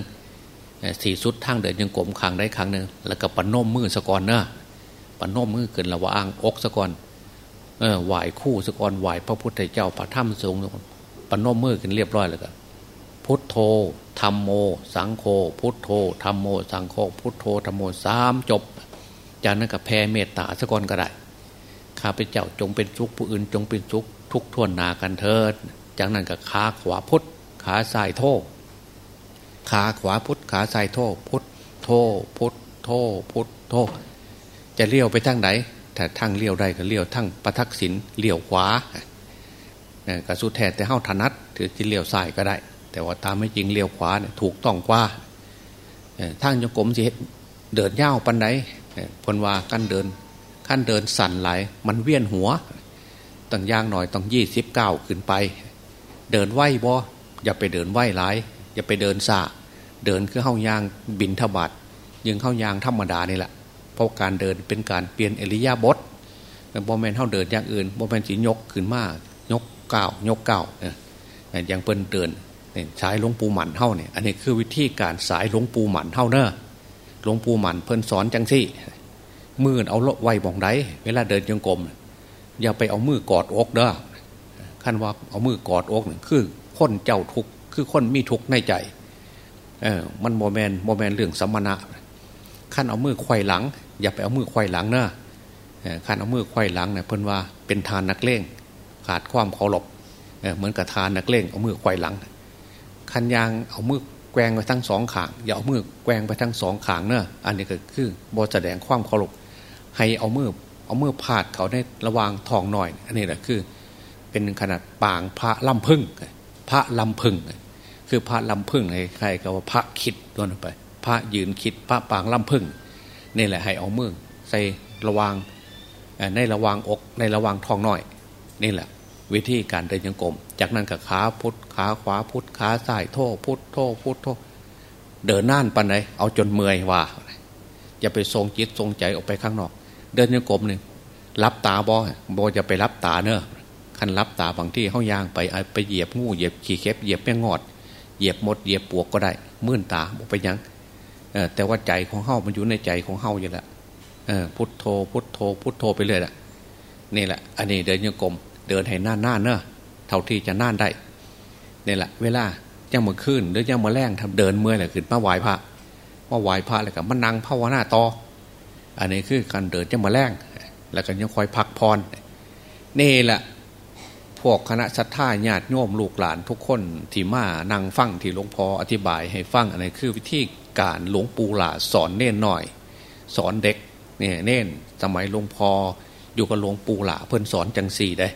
สี่สุดทางเดินยังกลมคางได้คางหนึ่งแล้วก็ปนนมมือสะกอนเนอะ ปนนมมือเกินระว่างอกสะกอนเออไหวคู่สะกอนไหวพระพุทธเจ้าพระธรรมทรงปนนมมือกันเรียบร้อยแล้วก็พุทโธธรรมโม สังโฆพุทโธธรรมโม สังโฆพุทโธธรรมโมสามจบ จากนั้นก็แผ่เมตตาสะกอนก็ได้ข้าพเจ้าจงเป็นสุขผู้อื่นจงเป็นสุขทุกทวนนากันเถิด จากนั้นก็ขาขวาพุทขาซ้ายโทขาขวาพุทขาซ้ายโทพุทโทพุทโทพุทโท จะเลี้ยวไปทางไหนแต่ทางเลี้ยวได้ก็เลี้ยวทั้งประทักษิณเลี้ยวขวาก็สุดแท้แต่เข้าถนัดถือที่เลี้ยวซ้ายก็ได้ แต่ว่าตามไม่จริงเลี้ยวขวาเนี่ยถูกต้องกว่าทางจงกรมสิเดินย่าวปันไดพนว่าขั้นเดินขั้นเดินสั่นไหลมันเวียนหัวต้องย่างหน่อยต้องยี่สิบเก้าขึ้นไป เดินไหวบ่อย่าไปเดินไหวหลาย อย่าไปเดินซาเดินคือเข้ายางบินทบาทยังเข้ายางธรรมดานี่แหละ เพราะการเดินเป็นการเปลี่ยนเอริยาบทบอแมนเท่าเดินอย่างอื่นบอแมนสียกขึ้นมากยกเก้ายกเก้าเนี่ยอย่างเปิ้นเดินสายหลวงปู่หมันเท่าเนี่ยอันนี้คือวิธีการสายหลวงปู่หมันเท่าเนอะหลวงปู่หมันเพิ่นสอนจังสี่มือเอาไว้บองไดเวลาเดินยังกลมอย่าไปเอามือกอดอกเด้อขั้นว่าเอามือกอดอกเนี่ยคือคนเจ้าทุกคือคนมีทุกในใจเออมันโมแมนโมแมนเรื่องสัมณะ ขั้นเอามือควายหลัง อย่าไปเอามือควายหลังเนอะขั้นเอามือควายหลังเนี่ยเพิ่นว่าเป็นทานนักเลงขาดความเคารพเหมือนกับทานนักเลงเอามือควายหลังขันยางเอามือแกงไปทั้งสองขางอย่าเอามือแกงไปทั้งสองขางเนอะอันนี้ก็คือบอแสดงความเคารพให้เอามือเอามือพาดเขาในระวางทองหน่อย อันนี้แหละคือ เป็นขนาดปางพระลำพึ่งพระลำพึ่งคือพระลำพึ่งใครก็ว่าพระคิดตัวนั้นไป พระยืนคิดพระปางลำพึ่งนี่แหละให้เอามือใส่ระวางในระวางอกในระวางทองน้อย นี่แหละ วิธีการเดินยังกลม จากนั้นกับขาพุทขาขวาพุทขาซ้ายโทพุทโทพุทโทเดินน่านปันไหนเอาจนเมื่อยว่าอย่าไปทรงจิตทรงใจออกไปข้างนอก เดินยังกลมหนึ่งรับตาบอบอจะไปรับตาเนอะขันรับตาบางที่เข้ายางไปไปเหยียบงูเหยียบขี่เข็บเหยียบแม่งอด เหยียบมดเหยียบปวกก็ได้ มื่นตาบอกไปยัง แต่ว่าใจของเฮามันอยู่ในใจของเฮาอยู่แล้วพุทโธพุทโธพุทโธไปเลยแหละนี่แหละ อันนี้เดินโยกมเดินให้หน้าหน้าเนอะเท่าที่จะน่านได้นี่แหละ เวลายังมาขึ้นหรือยังมาแรงทำเดินเมื่อยแหละขึ้นมาไหวพระมาไหวพระเลยกับมันนั่งภาวนาต่ออันนี้คือการเดินจะมาแรงแล้วก็ยังคอยพักพรนี่แหละพวกคณะสัตยาญาติโยมลูกหลานทุกคนที่มานั่งฟังที่หลวงพ่ออธิบายให้ฟังอะไรคือวิธี การ หลวงปู่หล่าสอนเน่นหน่อย สอนเด็กเนี่ยเน่นสมัยหลวงพ่ออยู่กับหลวงปู่หล่าเพื่นสอนจังสี่ได้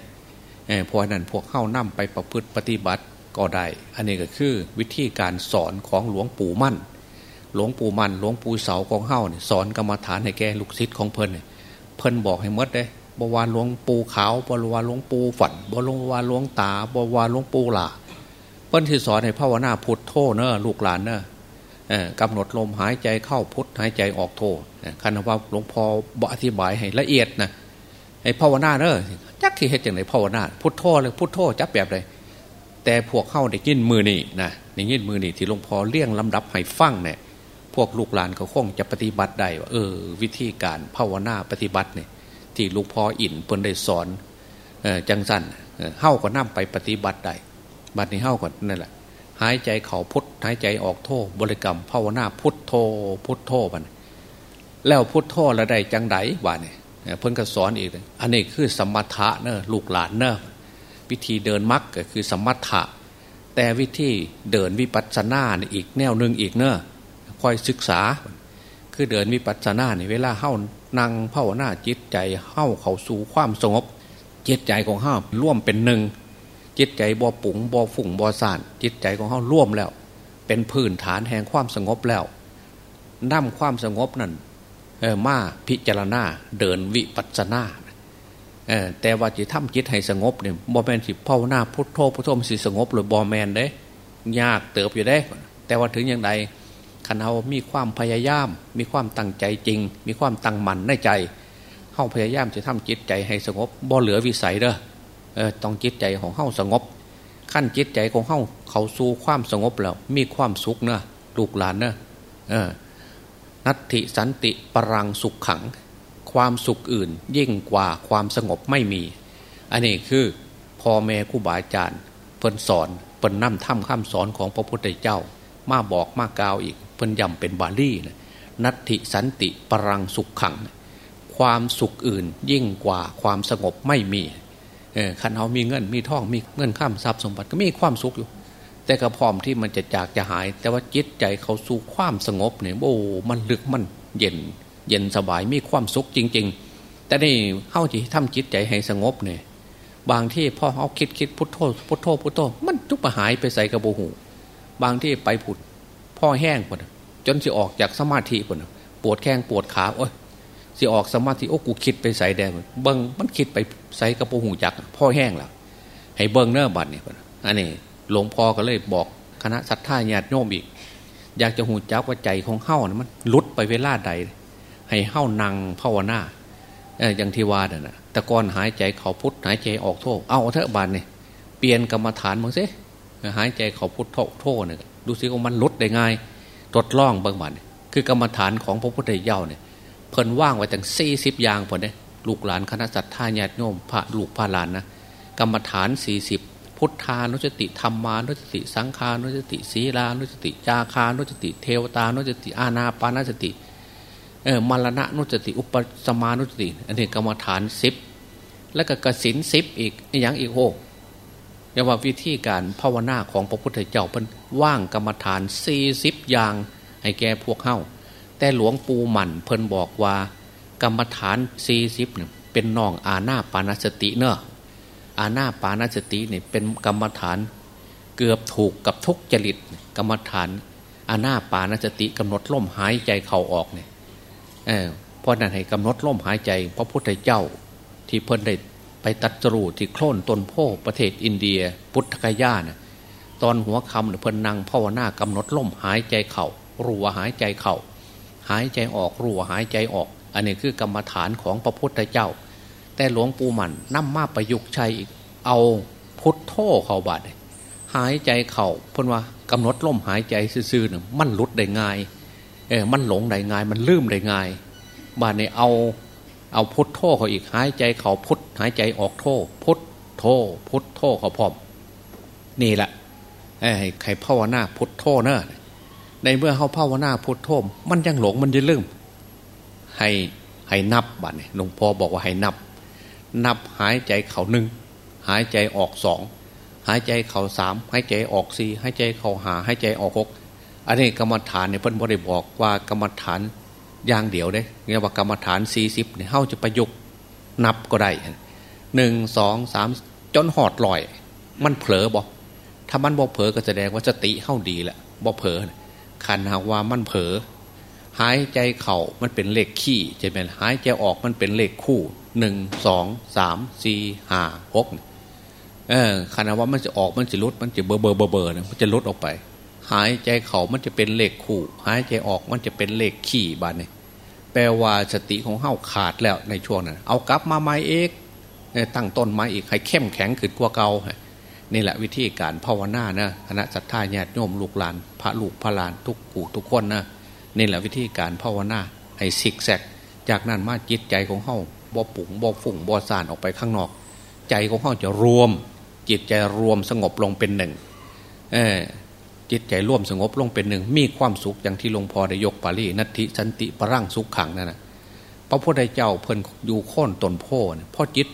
เพราะนั้นพวกเข้านั่มไปประพฤติปฏิบัติก็ได้ อันนี้ก็คือวิธีการสอนของหลวงปู่มั่น หลวงปู่มั่น หลวงปู่เสาของเข้าเนี่ยสอนกรรมฐานให้แกลูกศิษย์ของเพิ่นเนี่ยเพิ่นบอกให้มดเลยบวารหลวงปู่ขาวบวารหลวงปู่ฝันบวารหลวงตาบวารหลวงปู่หล่าเพิ่นที่สอนให้ภาวนาพุทโธเนอะลูกหลานเนอะ กำหนดลมหายใจเข้าพุทหายใจออกโธคันว่าหลวงพ่อบอธิบายให้ละเอียดนะให้ภาวนาเนอะจักที่เหตุอย่างไรภาวนาพุทโธเลยพุทโธจับแบบเลยแต่พวกเข้าได้ยินมือนี่นะในยินมือนี่ที่หลวงพ่อเลี่ยงลำดับให้ฟังเนี่ยพวกลูกหลานเขาคงจะปฏิบัติได้ว่าเออ วิธีการภาวนาปฏิบัติเนี่ยที่ลูกพ่ออินเพิ่นได้สอนจังสันเฮ้าก็นำไปปฏิบัติได้บัดนี้เฮ้าก็นั่นแหละ หายใจเข่าพุทหายใจออกโทบริกรรมภาวนาพุทโธพุทโธบันแล้วพุทโธละได้จังไดวาเนี่ยเพิ่นก็สอนอีกอันนี้คือสมถะเนอะลูกหลานเนอะวิธีเดินมักก็คือสมถะ แต่วิธีเดินวิปัสสนาอีกแนวหนึ่งอีกเนอะคอยศึกษา คือเดินวิปัสสนาในเวลาเฮ้านั่งภาวนาจิตใจเข้าเขาสู่ความสงบจิตใจของเฮ้าร่วมเป็นหนึ่ง จิตใจบ่ปุงบ่ฝุ่งบ่สานจิตใจของเขาร่วมแล้ว เป็นพื้นฐานแห่งความสงบแล้วนำความสงบนั่นมาพิจารณาเดินวิปัสสนาแต่ว่าจิตทำจิตให้สงบเนี่ยบอแมนสิภาวนาพุทโธพุทโธมันสิสงบหรือบอแมนเด้ยากเติบอยู่ได้ แต่ว่าถึงอย่างไรคันเขามีความพยายาม มีความตั้งใจจริง มีความตั้งมั่นในใจเข้าพยายามจะทำจิตใจให้สงบบ่เหลือวิสัยเด้อ เออต้องจิตใจของเข้าสงบ ขั้นจิตใจของเข้าเขาสู่ความสงบแล้ว มีความสุขเนะลูกหลานเนะเออนัตติสันติปรังสุขขัง ความสุขอื่นยิ่งกว่าความสงบไม่มี อันนี้คือพ่อแม่ครูบาอาจารย์เพิ่นสอนเพิ่นนำถ้ำข้ามสอนของพระพุทธเจ้า มาบอกมากาวอีกเพิ่นย้ำเป็นบาลีนะนัตติสันติปรังสุขขัง ความสุขอื่นยิ่งกว่าความสงบไม่มี ขันเขามีเงินมีทองมีเงินข้ามทรัพย์สมบัติก็มีความสุขอยู่ แต่กระพร้อมที่มันจะจากจะหาย แต่ว่าจิตใจเขาสู่ความสงบเนี่ยโอ้มันลึกมันเย็น เย็นสบายมีความสุขจริง ๆ แต่นี่เข้าที่ทำจิตใจให้สงบเนี่ยบางที่พ่อเขาคิดคิดพุทโธพุทโธพุทโธมันจุกมาหายไปใส่กระโบหูบางที่ไปผุดพ่อแห้งหมดจนสิออกจากสมาธิหมดปวดแข้งปวดขาโอ้ย สิออกสมาธิโอ้กูคิดไปใส่แดงเบิ้งมันคิดไปใส่กระโปรงหูจักพ่อแห้งแล้วให้เบิ้งเนื้อบัตรนี่ยอันนี้หลวงพ่อก็เลยบอกคณะสัตยาญาติโยมอีก อยากจะหูจักว่าใจของเฮ้านะมันลุดไปเวลาใด ให้เฮ้านังภาวนาอย่างที่ว่าเนี่ยนะแต่ก่อนหายใจเขาพุทธหายใจออกโทษเอาเถอะบานเนี่ยเปลี่ยนกรรมฐานมึงสิหายใจเขาพุทธโทษเนี่ยดูสิว่ามันลุดได้ง่ายทดลองบางบันคือกรรมฐานของพระพุทธเจ้าเนี่ย เพิ่นว่างไว้ตั้งสี่สิบอย่างพอเนี่ยลูกหลานคณะสัตยาญาติโยมพระลูกพระหลานนะกรรมฐานสี่สิบพุทธานุสติธรรมานุสติ สังขานุสติศีลานุสติ จาคานุสติ เทวตานุสติ อาณาปานุสติเออมรณะนุสติ อุปสมานุสติ อันนี้กรรมฐานสิบแล้วก็กสินสิบอีกอย่างอีกโอ้เรียกว่าวิธีการภาวนาของพระพุทธเจ้าเพิ่นว่างกรรมฐานสี่สิบอย่าง ให้แก่พวกเข้า แต่หลวงปู่หมันเพิ่นบอกว่า กรรมฐานสี่สิบเนี่ยเป็นนองอาณาปานสติเนอะอาณาปานสติเนี่ยเป็นกรรมฐานเกือบถูกกับทุกจริตกรรมฐาน อาณาปานสติกำหนดลมหายใจเข่าออกเนี่ยเออเพราะนั้นให้กำหนดลมหายใจ พระพุทธเจ้าที่เพิ่นได้ไปตัดจรูที่โค่นตนโพประเทศอินเดีย พุทธกยาเนี่ยตอนหัวคำเนี่ยเพิ่นนั่งภาวนากำหนดลมหายใจเขา่ารัวหายใจเขา่า หายใจออกรัวหายใจออก อันนี้คือกรรมฐานของพระพุทธเจ้า แต่หลวงปู่มันนำมาประยุกต์ใช้อีกเอาพุทโธเข่าบาดหายใจเข่าเพื่นว่ากำหนดลมหายใจซื่อๆน่ยมันลุดได้ง่ายเออมันหลงได้ง่าย มันลืมได้ง่ายบาดเนี่เอาเอาพุทโธเขาอีกหายใจเขาพุทหายใจออกโธพุทโธพุทโธเขาพร้อมนี่แหละให้ใครภาวนาพุทโธเนอะ ในเมื่อเขาภาวนาพุทโธมันยังหลงมันยังลืม ให้ให้นับบัดเนี่ยหลวงพ่อบอกว่าให้นับ นับหายใจเข่าหนึ่งหายใจออกสองหายใจเข่าสามหายใจออกสี่หายใจเข่าหาหายใจออกหกอันนี้กรรมฐานเนี่ยเพิ่นบริบอกว่ากรรมฐานอย่างเดียวเด้เรียกว่ากรรมฐานสี่สิบเนี่ยเข้าจะประยุกต์นับก็ได้หนึ่งสองสามจนหอดลอย มันเผลอบอกถ้ามันบอกเผลอก็แสดงว่าสติเข้าดีแหละบอกเผลอ ขันหากว่ามันเผลอหายใจเข่ามันเป็นเลขขี้จะเป็นหายใจออกมันเป็นเลขคู่หนึ่งสองสามสี่ห้าหกเออขณะว่ามันจะออกมันจะลดมันจะเบอร์เบอร์เบอร์เบอร์นี่ยมันจะลดออกไป หายใจเข่ามันจะเป็นเลขคู่ หายใจออกมันจะเป็นเลขขี่บานเนี่ยแปลว่าสติของเฮาขาดแล้วในช่วงนั้นเอากลับมาใหม่เอกตั้งต้นใหมาอีกให้เข้มแข็งขึ้นกว่าเก่า นี่แหละวิธีการภาวนานะคณะสัตยาญาติโยมลูกหลานพระลูกพระหลานทุกกูทุกคนนะนี่แหละวิธีการภาวนาให้สิกแซกจากนั้นมาจิตใจของเฮาบ่ปุ๋งบ่ฝุ่งบ่สานออกไปข้างนอก ใจของเฮาจะรวม จิตใจรวมสงบลงเป็นหนึ่งจิตใจร่วมสงบลงเป็นหนึ่ง มีความสุขอย่างที่หลวงพ่อได้ยกปาลีนัตติสันติปร่างสุขขังนั่นนะพระพุทธเจ้าเพลินอยู่ค่นตนโพนพ่อจิต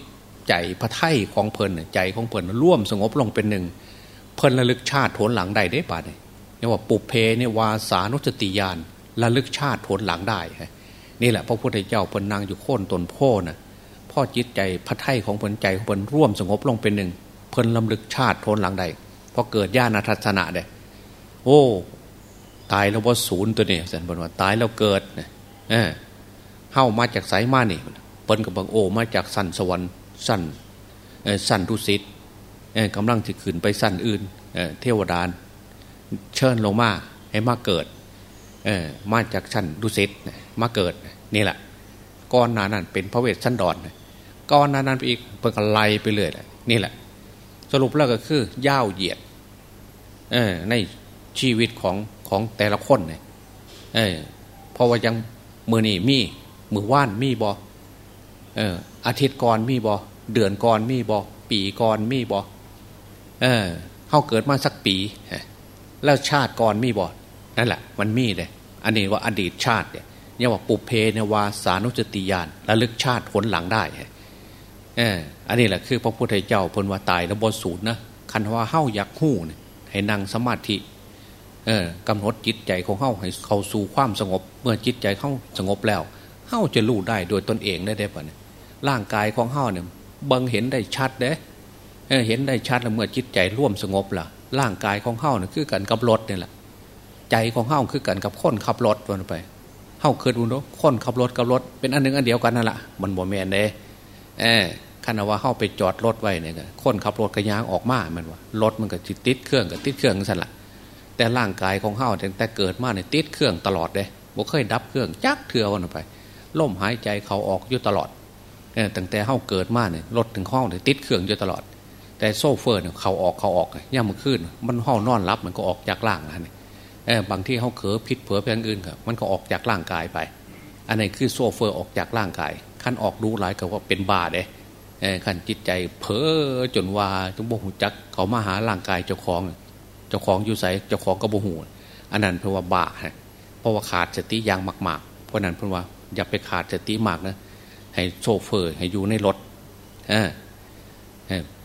ใจพระไถ่ของเพลินใจของเพลินร่วมสงบลงเป็นหนึ่ง เพลินระลึกชาติโถนหลังได้ได้ป่ะเนี่ยนี่ว่าปุเพเนวาสานุสติยานระลึกชาติโถนหลังได้นี่แหละพระพุทธเจ้าเพลินนางอยู่โค่นตนโพนะพ่อจิตใจพระไถ่ของเพลินใจของเพลินร่วมสงบลงเป็นหนึ่ง เพิ่นลำลึกชาติทนหลังใดพอเกิดญาณทัศนะเด้โอ้ ตายแล้วว่าศูนย์ตัวนี้สันบนว่าตายแล้วเกิดเนี่ยเฮ้ามาจากสายมานี่เปิ้นกับบังโอมาจากสันสวรรค์ สันสันทุสิตกำลังจะขึ้นไปสันอื่นเทวดานเชิญลงมาให้มาเกิดมาจากชั้นดุสิตมาเกิดนี่แหละก้อนนานั้นเป็นพระเวสสันดรก้อนนานั้นไปอีกเพิ่งไล่ไปเรื่อยนี่แหละ สรุปแล้วก็คือย่าวเหยียดในชีวิตของของแต่ละคนเนี่ยเพราะว่ายังมือนี่มีมือว่านมีบออาทิตย์ก่อนมีบอเดือนก่อนมีบอปีก่อนมีบอเออเขาเกิดมาสักปี แล้วชาติก่อนมีบอนั่นแหละมันมีเลยอันนี้ว่าอดีตชาติเนี่ยเรียว่าปุเพนวาสานุจติยานระลึกชาติผลหลังได้เอออันนี้แหละคือพระพุทธเจ้าพนว่าตายแล้วบนศูนย์นะคันว่าเฮ้าอยักหู้เนี่ยให้นั่งสมาธิเออกำหนดจิตใจของเฮ้าให้เข้าสู่ความสงบ เมื่อจิตใจเข้าสงบแล้วเฮ้าจะรู้ได้โดยตนเองได้ได้ปะเนี่ย ร่างกายของเฮ้าเนี่ยบังเห็นได้ชัดเด้เห็นได้ชัดแล้วเมื่อจิตใจร่วมสงบล่ะ ร่างกายของเฮ้าเนี่ยคือกันกับรถเนี่ยแหละใจของเฮ้าคือกันกับคนขับรถวันไปเฮ้าเคยดูเนาะคนขับรถกับรถ เป็นอันหนึ่งอันเดียวกันนั่นแหละมันบ่แมนเด้เออคันว่าเฮ้าไปจอดรถไว้เนี่ยคนขับรถกระยางออกมามันว่ารถมันก็ติดเครื่องกับติดเครื่องสั่นละแต่ร่างกายของเฮ้าแต่เกิดมาเนี่ยติดเครื่องตลอดเลยบ่เคยดับเครื่องจักเถื่อวันไปล่มหายใจเขาออกอยู่ตลอด ตั้งแต่เฮ้าเกิดมาเนี่ยรถถึงห้องเนี่ยติดเครื่องอยู่ตลอด แต่โซเฟอร์เนี่ยเขาออกเขาออกย่ามันขึ้น มันห้องนอนรับมันก็ออกจากร่างนะเนี่ยบางที่เขาเขอพิษเผลอไปอย่างอื่นครับมันก็ออกจากร่างกายไป อันนี้คือโซเฟอร์ออกจากร่างกายขั้นออกดูหลายก็ว่าเป็นบาเด้ขั้นจิตใจเผลอจนว่าจงบ่หูจักเขามาหาร่างกายเจ้าของ เจ้าของอยู่ใสเจ้าของก็บ่หูอันนั้นเพราะว่าบาฮะเพราะว่าขาดสติยางมากๆเพราะนั้นเพราะว่าอย่าไปขาดสติมากนะ ให้โชเฟอร์ ให้อยู่ในรถเออ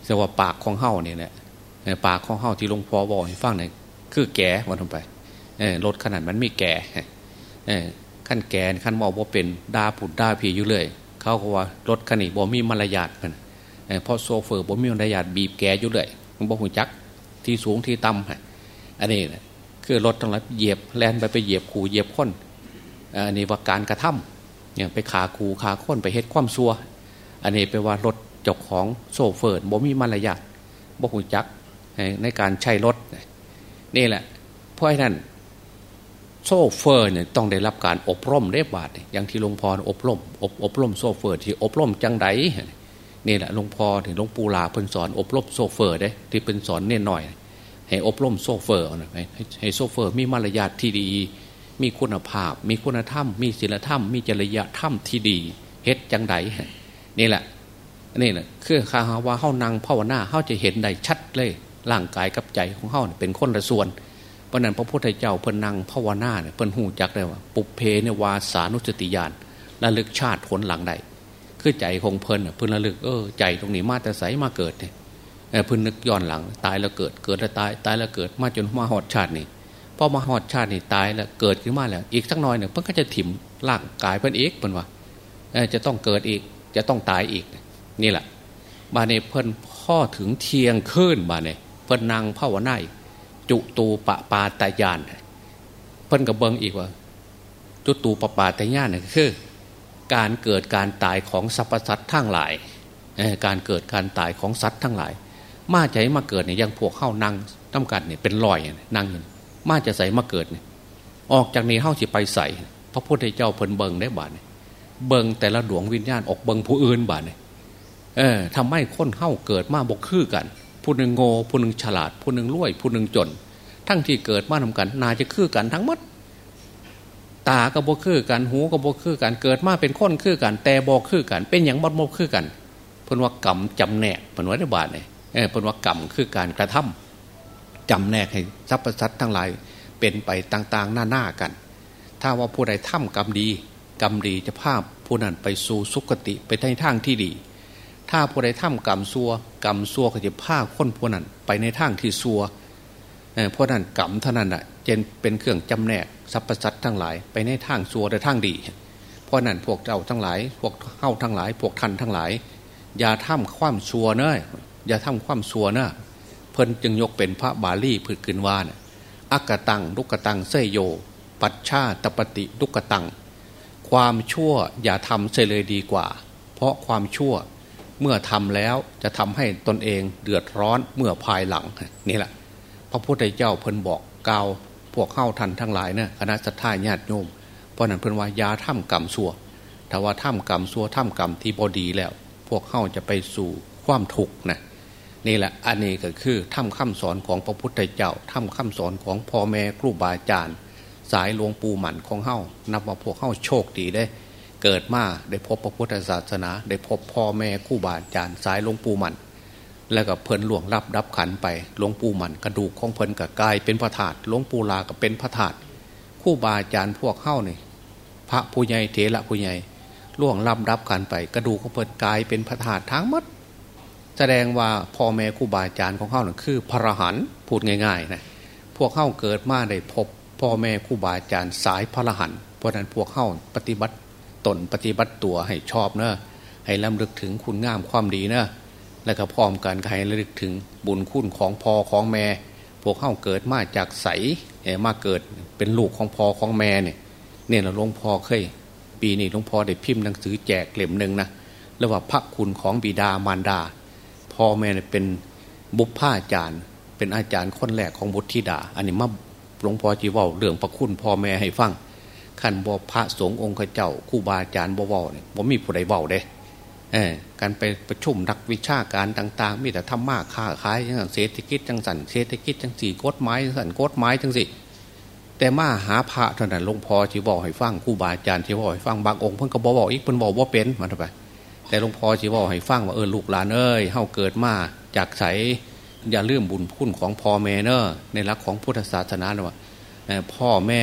เรียกว่าปากของเฮ้าเนี่ยแหละปากของเฮ้าที่หลวงพ่อบอกให้ฟังเนี่ยคือแก่วันลงไปรถขนาดมันไม่แก่ขั้นแก่ขั้นบอกว่าเป็นดาผุดดาผีอยู่เลย เขาก็ว่ารถคันนี้บ่มีมารยาทมันเพราะโซเฟอร์บ่มีมารยาทบีบแก่อยู่เลยมันบอกหุ่จักที่สูงที่ต่ำอันนี้คือรถทั้งหลายเหยียบแลนไปไปเหยียบขู่เหยียบค้นอันนี้ว่าการกระท อย่างไปขาคูขาค้นไปเฮ็ดความซัว อันนี้ไปว่ารถเจ้าของโซเฟอร์บ่มีมารยาทบ่ฮู้จักในการใช้รถนี่แหละ เพราะฉะนั้นโชเฟอร์เนี่ยต้องได้รับการอบรมเรียบบาทอย่างที่หลวงพ่ออบรมอบอบรมโชเฟอร์ ที่อบรมจังไดนี่แหละหลวงพ่อถึงหลวงปู่หล้าเพิ่นสอนอบรมโชเฟอร์ได้ที่เป็นสอนเน้นหน่อย ให้อบรมโชเฟอร์นะให้ให้โชเฟอร์มีมารยาทที่ดี มีคุณภาพ มีคุณธรรม มีศีลธรรม มีจริยธรรมที่ดีเฮ็ดจังไดนี่แหละนี่แหละคือข้าว่าเฮานังภาวนาเฮาจะเห็นได้ชัดเลยร่างกายกับใจของเฮาเป็นคนละส่วนราะนั้นพระพุทธเจ้าเพิ่นนังภาวนาเนี่ยเพิ่นหูจักได้ว่า ปุเพเนวาสานุสติญาณระลึกชาติผลหลังใดคือใจของเพิ่นเพิ่นระลึกเออใจตรงนี้มาแต่ใสมาเกิดเนี่ยเพิ่นนึกย้อนหลัง ตายแล้วเกิดเกิดแล้วตายตายแล้วเกิดมาจนมาหอดชาตินี่ พอมาหอดชาตินี่ตายแล้วเกิดขึ้นมาแล้ว อีกสักหน่อยเนี่ยเพิ่นก็จะถิ่มร่างกายเพิ่นเอกเพิ่นว่าจะต้องเกิดอีกจะต้องตายอีก นี่แหละบาเนเพิ่นพ่อถึงเทียงขึ้นบาเนเพิ่นนางภาวนาจุตูปปาตายานเพิ่นกับเบิงอีกว่า จุตูปปาตายานเนี่ยคือ การเกิดการตายของสรรพสัตว์ทั้งหลายการเกิดการตายของสัตว์ทั้งหลาย มาใจมาเกิดเนี่ยยังพวกเข้านั่งตั้มกันเนี่ยเป็นลอยนั่งอยู่ มาจะใส่มาเกิดเนี่ยออกจากนี้เข้าสิไปใส่พระพุทธเจ้าเพิ่นเบิงได้บาดเนี่ยเบิงแต่ละดวงวิญญาณออกเบิงผู้อื่นบาดเนี่ยเออทำให้คนเข้าเกิดมาบกคือกัน ผู้หนึ่งโง่ผู้หนึ่งฉลาด ผู้หนึ่งรวย ผู้หนึ่งจน ทั้งที่เกิดมาทำกันนาจะคือกันทั้งหมดตาก็บกคือกันหูก็บกคือกันเกิดมาเป็นคนคือกัน แต่บกคือกัน เป็นอย่างบดบกคือกันเพิ่นว่ากรรมจำแนกเพิ่นว่าได้บาเนี่ยเพิ่นว่ากรรมคือการกระทำ จำแนกให้ทรัพย์สัตว์ทั้งหลายเป็นไปต่างๆ หน้าหน้ากัน ถ้าว่าผู้ใดทำกรรมดีกรรมดีจะภาพผู้นั้นไปสู่สุคติไปในทางที่ดี ถ้าผู้ใดทำกรรมซัวกรรมซัวก็จะพาคนผู้นั้นไปในทางที่ซัวเพราะนั้นกรรมเท่านั้นอะเจนเป็นเครื่องจำแนกสรรพสัตว์ทั้งหลายไปในทางซัวและทางดี เพราะนั้นพวกเจ้าทั้งหลาย พวกเข้าทั้งหลาย พวกท่านทั้งหลาย อย่าทำความซัวเนยอย่าทำความสัวเนะ เพิ่นจึงยกเป็นพระบาลีพืดขึ้นว่าเนี่ยอักตังลุกตังเสยโย ปัชชาตปฏิลุกตัง ความชั่วอย่าทำเสียเลยดีกว่า เพราะความชั่วเมื่อทำแล้วจะทำให้ตนเองเดือดร้อนเมื่อภายหลังนี่แหละ พระพุทธเจ้าเพิ่นบอกกล่าวพวกเข้าทันทั้งหลายเนี่ยคณะสัตยาญาติโยมเพราะนั้นเพิ่นว่ายาถ้ำกรรมสัวถ้าว่าถ้ำกรรมสัวถ้ำกรรมที่บอดีแล้ว พวกเข้าจะไปสู่ความทุกข์นะ นี่แหละอันนี้ก็คือถ้ำคำสอนของพระพุทธเจ้าถ้ำคำสอนของพ่อแม่ครูบาอาจารย์ สายหลวงปู่หมันของเข้านับว่าพวกเข้าโชคดีได้เกิดมาได้พบพระพุทธศาสนา ได้พบพ่อแม่ครูบาอาจารย์ สายหลวงปู่หมันแล้วก็เพิ่นหลวงรับรับขันไปหลวงปู่หมันกระดูกของเพิ่นกับกายเป็นพระธาตุหลวงปู่ลาก็เป็นพระธาตุคู่บาอาจารย์พวกเข้านี่พระผู้ใหญ่เถระผู้ใหญ่ล่วงรับรับขันไป กระดูกของเพิ่นกายเป็นพระธาตุทั้งหมด แสดงว่าพ่อแม่ครูบาอาจารย์ของเขานี่คือพระหันพูดง่ายๆนะพวกเข้าเกิดมาได้พบพ่อแม่ครูบาอาจารย์สายพระหันเพราะนั้นพวกเข้าปฏิบัติตนปฏิบัติตัวให้ชอบเนอะให้ลำลึกถึงคุณงามความดีเนอะแล้วก็พร้อมกันให้ระลึกถึงบุญคุณของพ่อของแม่ พวกเข้าเกิดมาจากใสมาเกิดเป็นลูกของพ่อของแม่เนี่ยเนี่ยเราหลวงพ่อเคยปีนี้หลวงพ่อได้พิมพ์หนังสือแจกเล่มหนึ่งนะแล้วว่าพระคุณของบิดามารดา พ่อแม่เป็นบุพผาอาจารย์ เป็นอาจารย์คนแรกของบุตรธิดา อันนี้มาหลวงพ่อจีว่าเรื่องพระคุณพ่อแม่ให้ฟังขันบอพระสงฆ์องค์เจ้าคู่บาอาจารย์บว้าเนี่ยบ่มีผู้ใดเว้าเด้การไปประชุมนักวิชาการต่าง ๆ มีแต่ทำมากค้าขายอย่างเศรษฐกิจจังสันเศรษฐกิจจังสี่กฎหมายจังสันกฎหมายจังสี่แต่มาหาพระเท่านั้นหลวงพ่อที่บอกให้ฟังคู่บาอาจารย์ที่บอกให้ฟังบางองค์เพิ่นก็บอกบอีกเพิ่นบอกว่าเป็นมาทำไม แต่หลวงพ่อที่บอกให้ฟังว่าเออลูกหลานเอ้ยเฮาเกิดมาจากใสอย่าลืมบุญคุณของพ่อแม่เนอะในรักของพุทธศาสนาเนอะพ่อแม่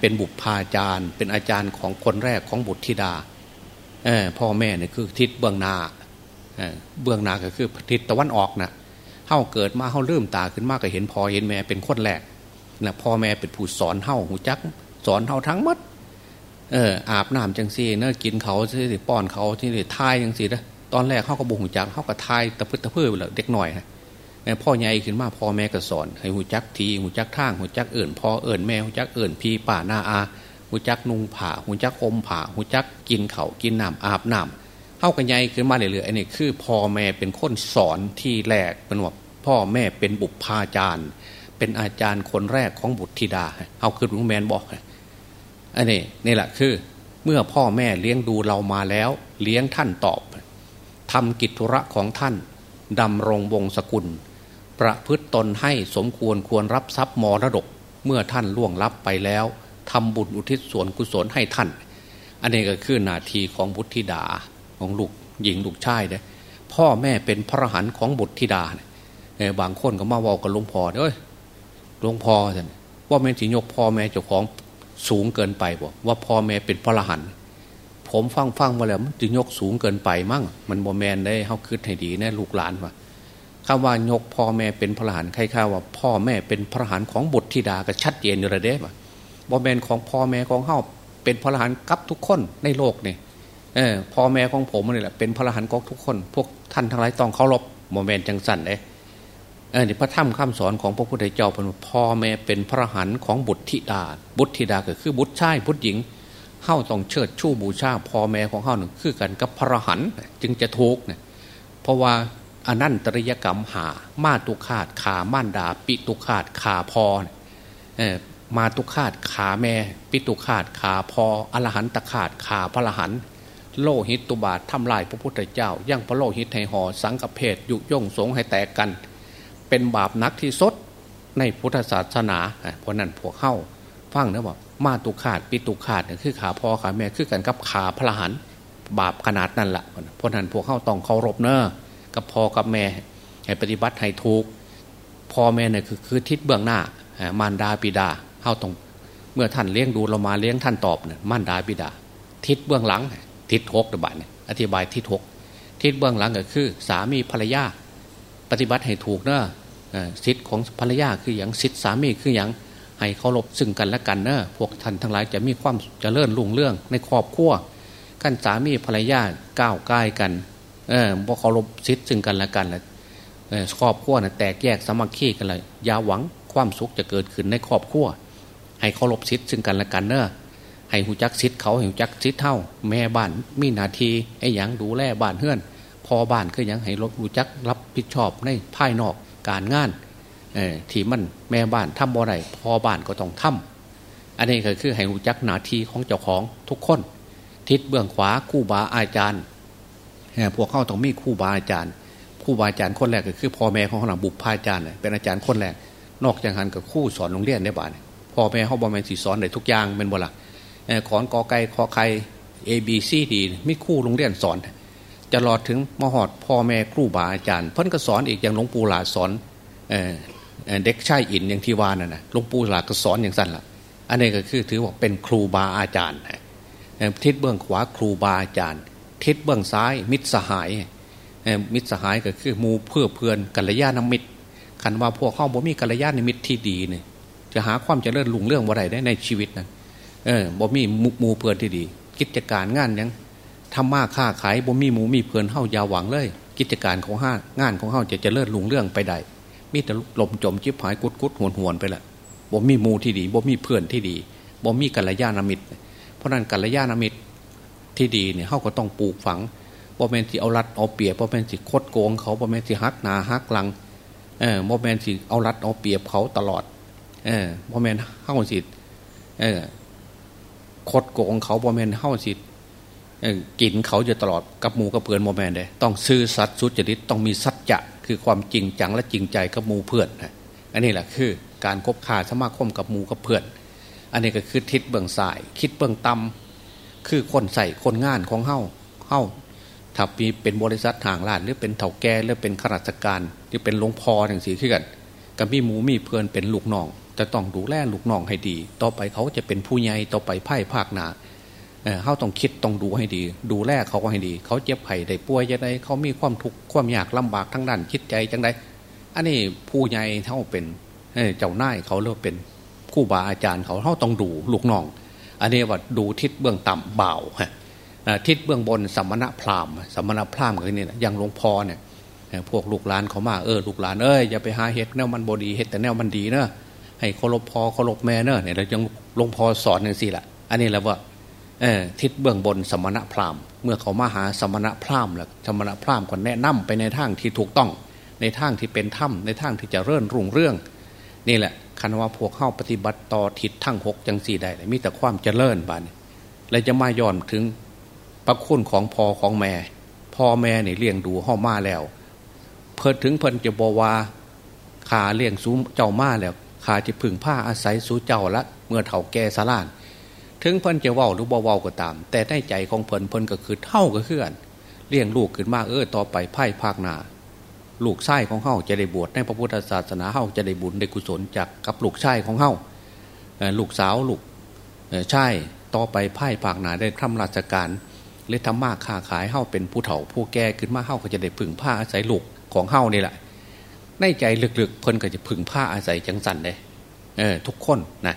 เป็นบุพพาจารย์ เป็นอาจารย์ของคนแรกของบุตรธิดาพ่อแม่เนี่ยคือทิศเบื้องนาเบื้องนาก็คือทิศตะวันออกนะเฮาเกิดมาเฮาเริ่มตาขึ้นมาก็เห็นพ่อเห็นแม่เป็นคนแรกนะพ่อแม่เป็นผู้สอนเฮาหูจัก สอนเฮาทั้งมัด เอออาบน้ำจังสีเนื้อกินเขาที่ป้อนเขาที่ทายจังสีนะตอนแรกเขาก็บุหูจักเขาก็ทายตะพื้ตะพื้ไปเลยเด็กหน่อยฮะพ่อใหญ่ขึ้นมาพ่อแม่ก็สอน ให้หูจักทีหูจักท่างหูจักเอื่นพ่อเอื่นแม่หูจักเอื่นพี่ป่าหน้าอาหูจักนุ่งผ่าหูจักอมผ่าหูจักกินเขากินน้ำอาบน้ำเข้ากันใหญ่ขึ้นมาเรื่อยๆอันนี้คือพ่อแม่เป็นคนสอนที่แรกเป็นว่าพ่อแม่เป็นบุพพาจารย์ เป็นอาจารย์คนแรกของบุตรธิดาเอาคือหลวงแมนบอก อันนี้นี่แหละคือ เมื่อพ่อแม่เลี้ยงดูเรามาแล้ว เลี้ยงท่านตอบทำกิจธุระของท่านดำรงวงศกุล ประพฤตตนให้สมควรควรรับทรัพย์มรดก เมื่อท่านล่วงลับไปแล้วทำบุญอุทิศส่วนกุศลให้ท่าน อันนี้ก็คือนาทีของบุตรธิดาของลูกหญิงลูกชายเนี่ยพ่อแม่เป็นพระหันของบุตรธิดาเนี่ยบางคนก็มาบอกกับหลวงพ่อเอ้ยหลวงพ่อท่านว่าแม่จียกพ่อแม่เจ้าของ สูงเกินไปบอกว่าพ่อแม่เป็นพระหันผมฟังฟังมาแล้วมันจะยกสูงเกินไปมั่ง มันโมแมนได้เขาคืดให้ดีนะลูกหลานว่าคำว่ายกพ่อแม่เป็นพระหันใครข้าว่า พ่อแม่เป็นพระหันของบุตรธิดาก็ชัดเจนอยู่ระเด้ป่ะบอแมนของพ่อแม่ของเฮาเป็นพระหันกับทุกคนในโลกนี่เออพ่อแม่ของผมนี่แหละเป็นพระหันของทุกคน พวกท่านทั้งหลายต้องเคารพโมเมนจังสันเลย เออนี่พระธรรมคำสอนของพระพุทธเจ้าเป็นพ่อแม่เป็นพระหันของบุตรธิดา บุตรธิดาก็คือบุตรชายบุตรหญิงเฮาต้องเชิดชูบูชาพ่อแม่ของเฮาหนึ่งคือกันกับพระหันจึงจะทุกเนี่ยเพราะว่าอนันตริยกรรมหา มาตุคาตขาม่านดา ปิตุคาตขาพอเออมาตุคาตขาแม่ ปิตุคาตขาพออรหันตคาตขาพระหันโลหิตตุบาททำลายพระพุทธเจ้าย่างพระโลหิตให้ห่อสังกเพศยุยงสงให้แตกกัน เป็นบาปนักที่สดในพุทธศาสนาเพราะนั้นพวกเข้าฟังนะว่ามาตุคาตปิตุคาตเนี่ยคือขาพ่อขาแม่คือกันกับขาพระหันบาปขนาดนั่นแหละเพราะนั้นพวกเข้าต้องเคารพเนอะกับพ่อกับแม่ให้ปฏิบัติให้ถูกพ่อแม่เนี่ยคือคือทิศเบื้องหน้ามารดาปิดาเข้าตรงเมื่อท่านเลี้ยงดูเรามาเลี้ยงท่านตอบเนี่ยมารดาปิดา ทิศเบื้องหลัง ทิศหกระบาดเนี่ยอธิบายทิศหกทิศเบื้องหลังก็คือ สามีภรรยาปฏิบัติให้ถูกเนอะ สิทธิ์ของภรรยาคืออย่างสิทธิ์สามีคืออย่างให้เคารพซึ่งกันและกันเนอะพวกท่านทั้งหลายจะมีความจเจริญรุ่งเรื่องในครอบครัวกันสามีภรรยาก้าวใกล้กันเออพอเคารพสิทธิ์ซึ่งกันและกันแหล้วครอบครัวนะแตกแยกสามัคคีกันเลยอย่าหวังความสุขจะเกิดขึ้นในครอบครัวให้เคารพสิทธิ์ซึ่งกันและกันเนอะให้หูจักสิทธิ์เขาให้หูจักสิทธิ์เท่า แม่บ้านมีนาทีไอ้ยังดูแลบ้านเฮือนพอบ้านก็ยังให้รู้จักรับผิดชอบในภายนอก การงานที่มันแม่บ้านทำบ่อได้พอบ้านก็ต้องทำอันนี้ก็คือให้รู้จักหน้าที่ของเจ้าของทุกคน ทิศเบื้องขวาคู่บาอาจารย์พวกเข้าต้องมีคู่บาอาจารย์คู่บาอาจารย์คนแรกก็คือพ่อแม่ของเราบุพพาอาจารย์เป็นอาจารย์คนแรกนอกจากนั้นก็คู่สอนโรงเรียนได้บ้านพ่อแม่เขาบอกแม่สีสอนได้ทุกอย่างเป็นบ่ละขอนกอไก่คอไข่ A B C D มีคู่โรงเรียนสอน จะรอถึงมหอดพ่อแม่ครูบาอาจารย์เพิ่นก็สอนอีกอย่างหลวงปู่หลาสอนเด็กชายอินอย่างที่ว่านั่นนะหลวงปู่หลาก็สอนอย่างสั้นละอันนี้ก็คือถือว่าเป็นครูบาอาจารย์ทิศเบื้องขวาครูบาอาจารย์ ทิศเบื้องซ้าย มิตรสหาย มิตรสหายก็คือมูเพื่อเพื่อนกัลยาณมิตรคันว่าพวกข้าบ่มีกัลยาณมิตรที่ดีเนี่ยจะหาความเจริญลุงเรื่องว่าไรได้ในชีวิตนั้นเออบ่มีมูเพื่อนที่ดี กิจการงานยัง ทำมาค้าขายบ่มีหมูมีเพื่อนเข้ายาหวังเลย กิจการของห้างานของเข้าจะเจริญลุงเรื่องไปได้มีแต่ลมจมจิบหายกุดกุดหวนหวนไปละบ่มีมูที่ดีบ่มีเพื่อนที่ดีบ่มีกัลยาณมิตร เพราะนั้นกัลยาณมิตรที่ดีเนี่ยเขาก็ต้องปลูกฝังบ่แมนสิเอารัดเอาเปรียบบ่แมนสิคดโกงเขาบ่แมนสิฮักนาฮักลังเออบ่แมนสิเอารัดเอาเปรียบเขาตลอด เออบ่แมนเข้าสิเออคดโกงเขาบ่แมนเข้าสิ กินเขาจะตลอดกับหมูกับเพื่อนโมแมนเลยต้องซื่อสัตย์สุจริตต้องมีสัจจะคือความจริงจังและจริงใจกับหมูเพื่อนนะอันนี้แหละคือการคบค้าสมาคมกับหมูกับเพื่อน อันนี้ก็คือทิศเบื้องสาย คิดเบื้องต่ำคือคนใส่คนงานของเฮ้าเฮ้าถ้ามีเป็นบริษัททางลาดหรือเป็นเถ่าแก่หรือเป็นข้าราชการหรือเป็นหลวงพ่ออย่างสีขึ้นกันกับมีหมูมีเพื่อนเป็นลูกน้องจะต้องดูแลลูกน้องให้ดี ต่อไปเขาจะเป็นผู้ใหญ่ต่อไปไพ่ภาคหนา เขาต้องคิดต้องดูให้ดี ดูแลเขาก็ให้ดี เขาเจ็บไผ่ได้ป่วยจะได้เขามีความทุกข์ความยากลำบากทั้งด้านคิดใจจังไดอันนี้ผู้ใหญ่เท่าเป็นเจ้าหน้ายเขาเรียกเป็นคู่บาอาจารย์เขาเขาต้องดูลูกน้อง อันนี้ว่าดูทิศเบื้องต่ำเบาฮะทิศเบื้องบนสัมมณพราหมณ์สัมมณพราหมณ์คือนี่นะอย่างหลวงพ่อเนี่ยพวกลูกหลานเขามาเออลูกหลานเอ้ยอย่าไปหาเห็ดแนวมันบดีเห็ดแต่แนวมันดีเนอะให้เคารพพ่อเคารพแม่เนอะเนี่ยเรายังหลวงพ่อสอนอย่างสี่ละอันนี้แหละว่า ทิศเบื้องบนสมณพราหมณ์ เมื่อเขามาหาสมณพราหมณ์แล้วสมณพราหมณ์ก็แนะนำไปในทางที่ถูกต้อง ในทางที่เป็นธรรมในทางที่จะเริ่มรุ่งเรื่อง นี่แหละคันว่าพวกเข้าปฏิบัติต่อทิศทั้งหกจังสี่ได้มีแต่ความเจริญบานและจะมาย้อนถึงพระคุณของพ่อของแม่พ่อแม่เนี่ยเลี้ยงดูห่อมาแล้ว เพิ่ถึงเพิ่นจะบอกว่าขาเลี้ยงสูเจ้ามาแล้วขาจะพึ่งผ้าอาศัยสูเจ้าละ เมื่อเถ่าแก่สลาน ถึงเพิ่นจะว่าหรือบ่เว้าก็ตาม แต่ในใจของเพิ่นเพิ่นก็คือเท่ากับเพื่อนเลี้ยงลูกขึ้นมาเออต่อไปไพ่ภาคนาลูกชายของเฮาจะได้บวชในพระพุทธศาสนาเฮาจะได้บุญได้กุศลจากกับลูกชายของเฮาลูกสาวลูกชายต่อไปไพ่ภาคนาได้ทำราชการเลยทำมากค้าขายเฮาเป็นผู้เฒ่า ผู้แก่ขึ้นมาเฮาก็จะได้พึ่งผ้าอาศัยลูกของเฮานี่แหละในใจลึกๆเพิ่นก็จะพึ่งผ้าอาศัยจังสันเลยเออทุกคนนะ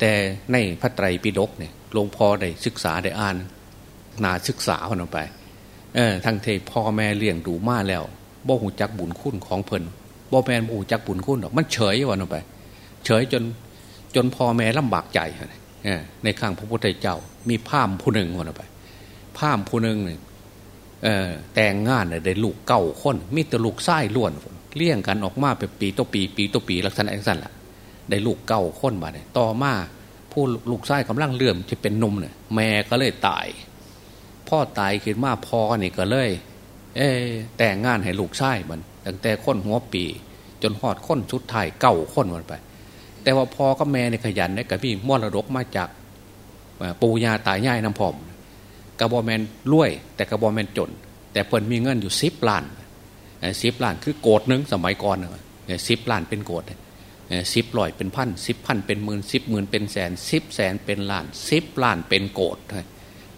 แต่ในพระไตรปิฎกเนี่ยหลวงพ่อได้ศึกษาได้อ่านนาศึกษาคนออกไป เออทั้งเทพ่อแม่เลี้ยงดูมาแล้วบ่หูจักบุญคุณของเพิ่นบ่แมนบ่หูจักบุญคุณหรอกมันเฉยวันออกไป เฉยจนจนพ่อแม่ลำบากใจในข้างพระพุทธเจ้า มีพามผู้หนึ่งวันออกไปพามผู้หนึ่งเนี่ยแต่งงานได้ลูกเก้าคนมีแต่ลูกไส้ล้วนเลี้ยงกันออกมาเป็นปีต่อปี ปีต่อปีลักษณะอย่างนั้นแหละ ได้ลูกเก้าคนมาเนี่ยต่อมาผู้ลูกชายกำลังเลื่อมจะเป็นนมเนี่ยแม่ก็เลยตาย พ่อตายขึ้นมาพ่อนี่ก็เลย เอแต่งงานให้ลูกชายมันตั้งแต่คนหัวปี จนหอดคนชุดไทยเก่าคนมันไป แต่ว่าพ่อก็แม่ในขยันเนี่ยกับพี่มรดกมาจากปูยาตายายน้ำพอมกระบอแมนรวย แต่กระบอแมนจน แต่เพิ่นมีเงินอยู่สิบล้านสิบล้านคือโกดนึงสมัยก่อนเนี่ยสิบล้านเป็นโกด สิบลอยเป็นพันสิบพันเป็นหมื่นสิบหมื่นเป็นแสนสิบแสนเป็นล้านสิบล้านเป็นโกด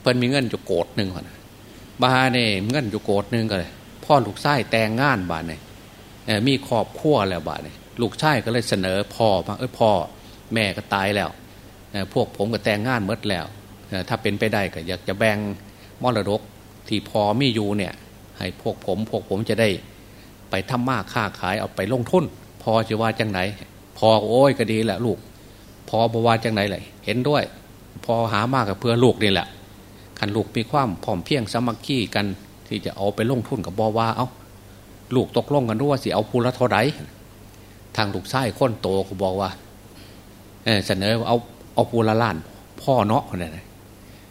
เพิ่นมีเงินอยู่โกดหนึ่งคนบ้าเนี่ยเงินอยู่โกดหนึ่งก็เลยพ่อลูกชายแต่งงานบ้านเนี่ยมีครอบครัวแล้วบ้านเนี่ยลูกชายก็เลยเสนอพ่อมาเออพ่อแม่ก็ตายแล้วพวกผมก็แต่งงานเมดแล้วถ้าเป็นไปได้ก็อยากจะแบ่งมรดกที่พอมีอยู่เนี่ยให้พวกผมพวกผมจะได้ไปทำมาค้าขายเอาไปลงทุนพอจะว่าจังไหน พอโอ้ยก็ดีแหละลูก พอบว่าจังไหนเลยเห็นด้วย พอหามากกับเพื่อลูกนี่แหละคันลูกมีความพร้อมเพียงสมัคคีกัน ที่จะเอาไปลงทุนกับบอว่าเอาลูกตกลงกันด้วยว่าสิเอาพูละเท่าไรทางลูกชายค้นโตก็บอกว่าเสนอเอาเอาพูละล้าน พ่อเนาะเนี่ย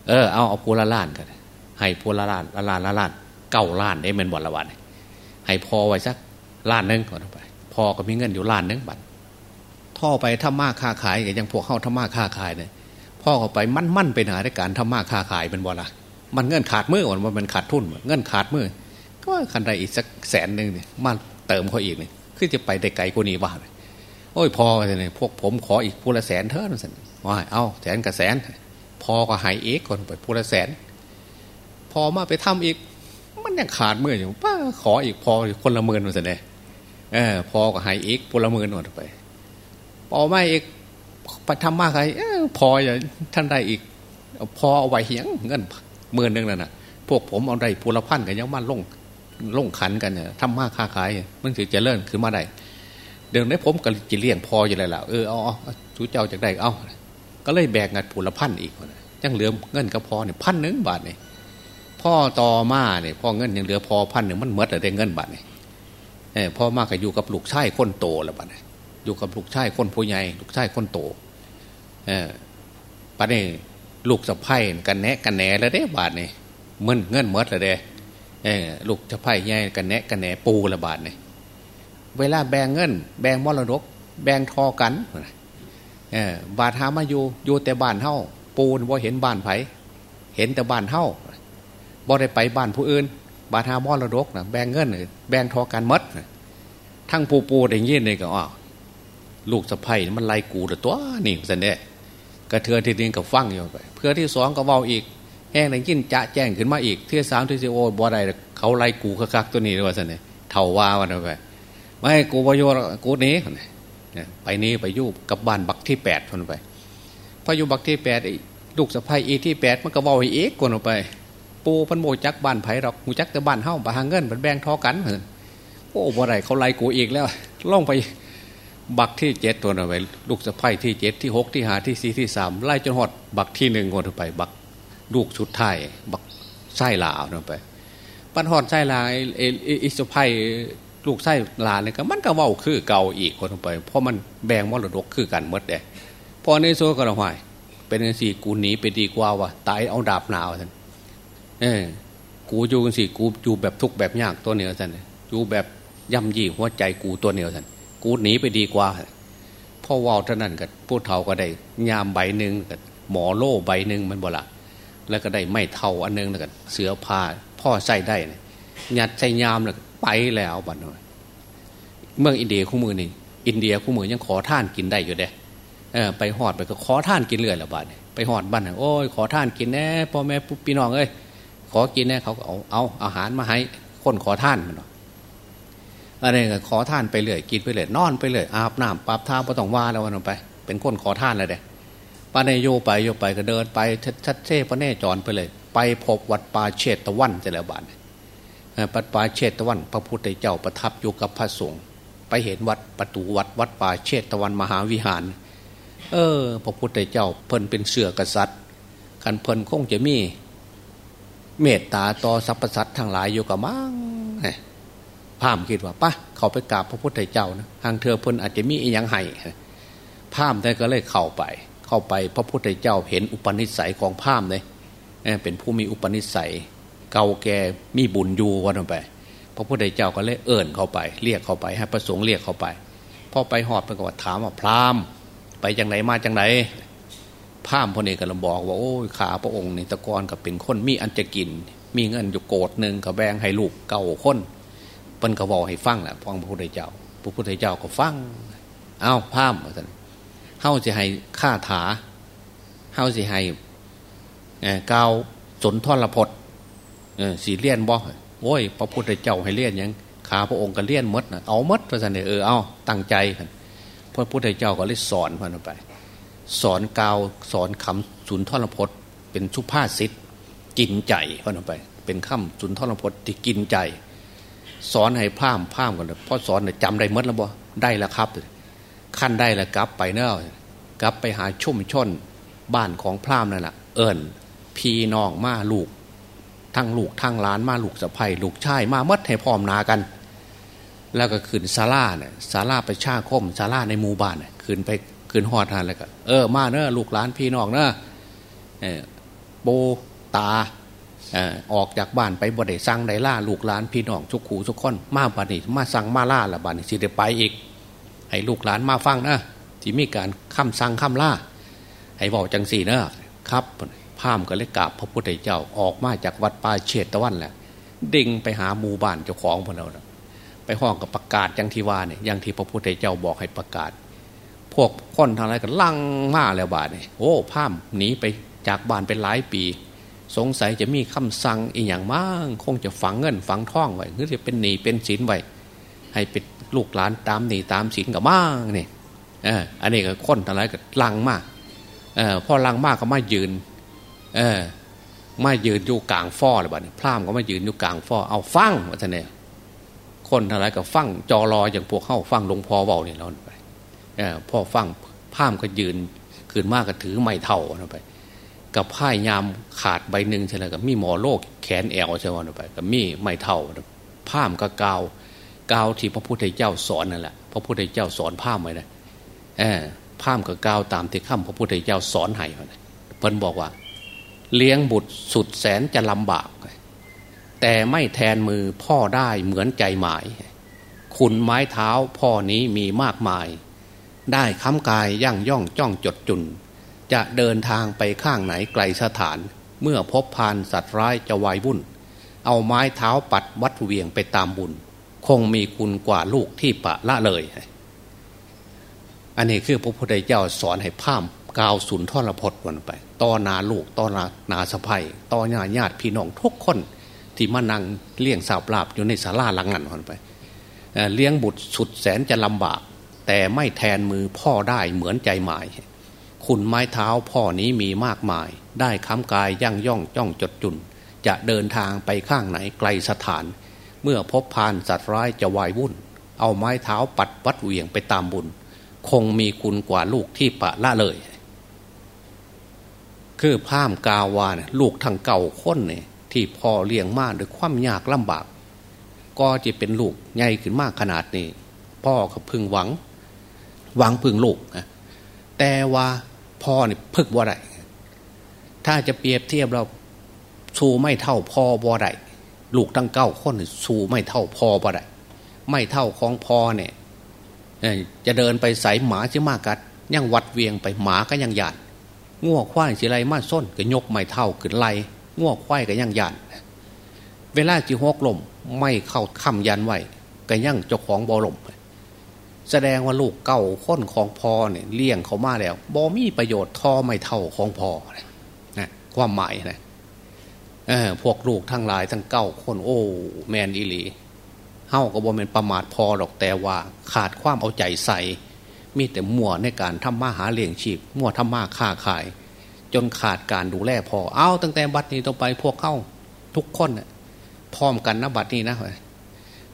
เออเอาเอาพูละล้านกันให้พูละล้านละล้านละล้านเก้าล้านได้เม็นบอละวันให้พอไว้สักล้านนึงก่อนไปพอก็มีเงินอยู่ล้านนึงบัตร ท่อไปทำมาค้าขายอย่างพวกเข้าทำมาค้าขายเนี่ยพ่อเขาไปมั่นมั่นไปหนาในการทำมาค้าขายเป็นบ่ละมันเงินขาดมือมันมันขาดทุนเงินขาดมือก็คันใดอีกสักแสนหนึ่งเนี่ยมาเติมเขาอีกเนี่ยคือจะไปได้ไกลกว่านี้บ้างโอ้ยพอเลยพวกผมขออีกพูละแสนเท่านั้นสิว่าเอาแสนกับแสน พอก็หายเอกคนไปพูละแสน พอมาไปทำอีก มันยังขาดมืออยู่ป้าขออีกพอคนละหมื่นมันสิเนี่ยเออพอก็หายเอกพูละหมื่นหมดไป พอไม่อีกไปทำมากใครพออย่าท่านได้อีก พอเอาไว้เหียงเงินหมื่นหนึ่งแล้วนะพวกผมเอาได้พูละพันกันยังมาลงลงขันกันเนี่ยทำมากค้าขาย มันถือจะเลิ่นคือมาได้เดี๋ยวนี้ผมก็จะเลี้ยงพออยู่เลยล่ะเออเอาชูเจ้าจากได้เอาก็เลยแบกเงินพูละพันอีกยังเหลือเงินก็พอเนี่ยพันหนึ่งบาทเนี่ยพ่อต่อมาเนี่ยพ่อเงินยังเหลือพอพันหนึ่งมันเมดแต่เงินบาทเนี่ยพ่อมากก็อยู่กับลูกชายคนโตแล้วบาทเนี่ย อยู่กับลูกชายคนผู้ใหญ่ลูกชายคนโตเออปะนี่ลูกสะพ้ายกันแนะกันแหนแล้วเด้บาทนี่เงินเงินเมดแล้วเด้เออลูกสะพ้ายใหญ่กันแนะกันแหนปูละบาทนี่เวลาแบ่งเงิน แบ่งมรดก แบ่งทอกันเออบาทหามาอยู่อยู่แต่บ้านเฮาปูนว่าเห็นบ้านไผเห็นแต่บ้านเฮาบ่ได้ไปบ้านผู้อื่น บาทหามรดกนะแบ่งเงินแบ่งทอกันมดทั้งปูปูได้ยินเลยก็อ๋อ ลูกสะพ้ยมันไล่กูแต่ตัวนี่สันเดกระเทือนทีนึงกับฟังอยู่ไปเพื่อที่สองก็เบาอีกแห้งในยินจะแจ้งขึ้นมาอีกเที่สามที่สี่โอ้บ่ได้เขาไล่กูคักตัวนี้ด้ว่าสันเดเท่าว่าวันไปไม่กูประโยชน์กูนี้ไปนี้ไปยุบกับบ้านบักที่แปดคนไปพออยู่บักที่แปดลูกสะพ้ยอีที่แปดมันก็เบาอีกคนออกไป ปูพันโมจักบ้านไผ่หรอกมูจักแต่บ้านเฮ้าบาหางเงินมันแบ่งทอกันเหมือโอ้บ่ได้เขาไล่กูอีกแล้วล่องไป บักที่เจ็ดตัวน่ะไปลูกสะพ้ยที่เจ็ดที่หกที่หาที่สี่ที่สามไล่จนหอด บักที่หนึ่งคนไป บักลูกชุดไทยบักไส้ลาวน่ะไป ปันหอดไส้ลาไอ้อิสะพ้ยลูกไส้ลาเนี่ยก็มันก็ว้าคือเก่าอีกคนไป เพราะมันแบ่งมรดกคือกันหมดเด้พอในโซ่ก็ระหายเป็นสี่กูหนีไปดีกว่าว่ะตายเอาดาบหนาวท่านเออกูอยู่กันสี่กูอยู่แบบทุกแบบยากตัวเหนียวท่านอยู่แบบย่ำยี่หัวใจกูตัวเหนียวท่าน กูหนีไปดีกว่าพ่อว่าวท่านั้นกับผู้เฒ่าก็ได้ยามใบหนึ่งกับหมอโล่ใบหนึ่งมันบ่ละแล้วก็ได้ไม่เท่าอันนึงแล้วกันเสือผ้าพ่อใส่ได้เนี่ยยัดใส่ยามแล้วไปแล้วบัดนี้เมืองอินเดียคู่มือนี่อินเดียคู่มือยังขอท่านกินได้อยู่เด้เออไปหอดไปก็ขอท่านกินเรื่อยละบาดไปหอดบ้านโอ้ยขอท่านกินแน่พ่อแม่พี่น้องเอ้ยขอกินแน่เขาก็เอาเอาอาหารมาให้คนขอท่านมัน อะไรก็ขอท่านไปเรื่อยกินไปเรื่อยนอนไปเรื่อยอาบน้ำปรับท่าพอต้องว่าแล้ววันไป เป็นคนขอท่านเลยเด้ปาเนโยไปโยไปก็เดินไปชัดเช่พระเนจรไปเลย ไปพบวัดป่าเชตตะวันเจะแล้วบานปัดป่าเชตตะวัน พระพุทธเจ้าประทับอยู่กับพระสงฆ์ไปเห็นวัดประตูวัดวัดป่าเชตตะวันมหาวิหาร เออ พระพุทธเจ้าเพิ่นเป็นเสือกษัตริย์ขันเพิ่นคงจะมี เมตตาต่อสรรพสัตว์ทั้งหลายอยู่กับมั่ง พามคิดว่าปะเขาไปกราบพระพุทธเจ้านะทางเธอเพิ่นอาจจะมีอีหยังให้พามได้ก็เลยเข้าไป เข้าไปพระพุทธเจ้าเห็นอุปนิสัยของพามเลยเป็นผู้มีอุปนิสัย เก่าแก่มีบุญอยู่วันไป พระพุทธเจ้าก็เลยเอิ่นเข้าไป เรียกเข้าไปให้ประสงค์เรียกเข้าไปพอไปหอดไปก็ถามว่าพรามไปจังไหนมาจังไหนพามพระเอกก็ลำบอกว่าโอ้ยขาพระองค์นี่ตะกอนกับเป็นคนมีอันจะกิน มีเงินอยู่โกดหนึ่งกับแบงให้ลูกเก่าคน เปิ้นก็บอกให้ฟังแหละพองพระพุทธเจ้า พระพุทธเจ้าก็ฟัง เอาพามท่านเฮาจะให้ฆ่าถาเฮาจะให้เกาสนทรพจน์สีเลี่ยนบ่โอ้ย พระพุทธเจ้าให้เลี่ยนยังขาพระองค์ก็เลี่ยนมดนะเอามดพระสันเออเอาตั้งใจพระพุทธเจ้าก็เลยสอนพันไป สอนกาวสอนคำสุนทรพจน์เป็นชุภาษิตกินใจพันไป เป็นคำสุนทรพจน์ที่กินใจ สอนให้พร่ามพร่ามกันพ่อสอนเนี่ยจำได้มดแล้วบ่ได้แล้วครับ ขั้นได้แล้วกลับไปเนาะกลับไปหาชุ่มชนบ้านของพร่ามนั่นแหละเอิญพี่น้องมาลูกทั้งลูกทั้งล้านมาลูกสะใภ้ลูกชายมามัดให้พร้อมนากัน แล้วก็ขึ้นซาลาเนี่ยซาลาไปชาคมซาลาในหมู่บ้านเนี่ยขึ้นไปขึ้นหอดทานแล้วก็เออมาเนอะลูกหลานพี่น้องเนอะโบตา ออกจากบ้านไปบ่ได้สั่งได้ล่าลูกหลานพี่น้องทุกขู่ทุกคนมาบ้านนี้มาสั่งมาล่าละบ้านนี้สิได้ไปอีก ให้ลูกหลานมาฟังนะที่มีการคำสั่งคำล่าให้บอกจังสี่นะครับพามก็เลยกราบพระพุทธเจ้าออกมาจากวัดป่าเชตตะวันแหละดิ่งไปหาหมู่บ้านเจ้าของพวกเราไปห้องกับประกาศยังที่ว่าเนี่ยยังที่พระพุทธเจ้าบอกให้ประกาศ พวกคนทางอะไรกันลังมาแล้วบาทเนี่ยโอ้พามหนีไปจากบ้านเป็นหลายปี สงสัยจะมีคำสั่งอีกอย่างมากคงจะฝังเงินฝังท่องไว้หรือจะเป็นหนีเป็นสินไว้ให้เป็นลูกหลานตามหนีตามสินกับมากเนี่ยอันนี้ก็คนทางไรก็ลังมากอพอลังมากก็มายืนเออมายืนอยู่กลางฟอเลยบ้านี้พรามก็มายืนอยู่กลางฟอเอาฟังว่าท่านเนี่ยคนอะไรกับฟังจอรออย่างพวกเข้าฟังหลวงพ่อเบาเนี่ยเราไปเออพ่อฟังพรามก็ยืนขึ้นมากก็ถือไม้เท่าไป กับผ้ายามขาดใบหนึ่งใช่ไหมกับมีหมอโลกแขนแอวใช่ไหมไปกับมีไม้เท่าพรามก็กาวกาวที่พระพุทธเจ้าสอนนั่นแหละพระพุทธเจ้าสอนพรามไว้นะเออพรามก็กาวตามที่ข้ามพระพุทธเจ้าสอนให้เพิ่นบอกว่า เลี้ยงบุตรสุดแสนจะลำบาก แต่ไม่แทนมือพ่อได้เหมือนใจหมาย คุณไม้เท้าพ่อนี้มีมากมาย ได้ค้ำกายย่างย่องจ้องจดจุน จะเดินทางไปข้างไหนไกลสถาน เมื่อพบพานสัตว์ร้ายจะวายวุ่น เอาไม้เท้าปัดวัดเวียงไปตามบุญ คงมีคุณกว่าลูกที่ปะละเลย อันนี้คือพระพุทธเจ้าสอนให้พามกาวสุนทรพจน์วันไปต่อนาลูกต่อนานาสะพายต่อญาญาติพี่น้องทุกคน ที่มานั่งเลี้ยงสาวปราบอยู่ในศาลาหลังนั้นวันไปเลี้ยงบุตรสุดแสนจะลำบาก แต่ไม่แทนมือพ่อได้เหมือนใจหมาย คุณไม้เท้าพ่อนี้มีมากมาย ได้ค้ำกายย่างย่องจ้องจดจุน จะเดินทางไปข้างไหนไกลสถาน เมื่อพบพานสัตว์ร้ายจะวายวุ่น เอาไม้เท้าปัดวัดเหวี่ยงไปตามบุญ คงมีคุณกว่าลูกที่ปะละเลย คือพามกาวานลูกทางเก่าค้นเนี่ยที่พ่อเลี้ยงมาด้วยความยากลำบาก ก็จะเป็นลูกใหญ่ขึ้นมากขนาดนี้ พ่อก็พึงหวัง หวังพึงลูกนะแต่ว่า พ่อเนี่ยพึกว่าไรถ้าจะเปรียบเทียบเราสูไม่เท่าพ่อบ่ไรลูกทั้งเก้าคนสูไม่เท่าพ่อบ่ไรไม่เท่าของพ่อเนี่ยจะเดินไปใส่หมาจะมากัดยังวัดเวียงไปหมาก็ยังหยาดง้วควายสิไรมาส้นก็ยกไม่เท่าขึ้นไล่ง้วควายก็ยังหยันเวลาจีฮกลมไม่เข้าคำยันไว้ก็ยังเจ้าของบอลม แสดงว่าลูกเก่าค้นของพอเนี่ยเลี้ยงเขามาแล้วบอมีประโยชน์ท่อไม่เท่าของพอนะความหมายนะเออพวกลูกทั้งหลายทั้งเก้าคนโอ้แมนอิลีเฮ้าก็บอเป็นประมาทพอหรอกแต่ว่าขาดความเอาใจใส่ มีแต่มั่วในการทำมาหาเลี้ยงชีพมั่วทำมาค้าขาย จนขาดการดูแลพอเอาตั้งแต่บัดนี้ต่อไปพวกเข้าทุกคนพร้อมกันนะบัดนี้นะ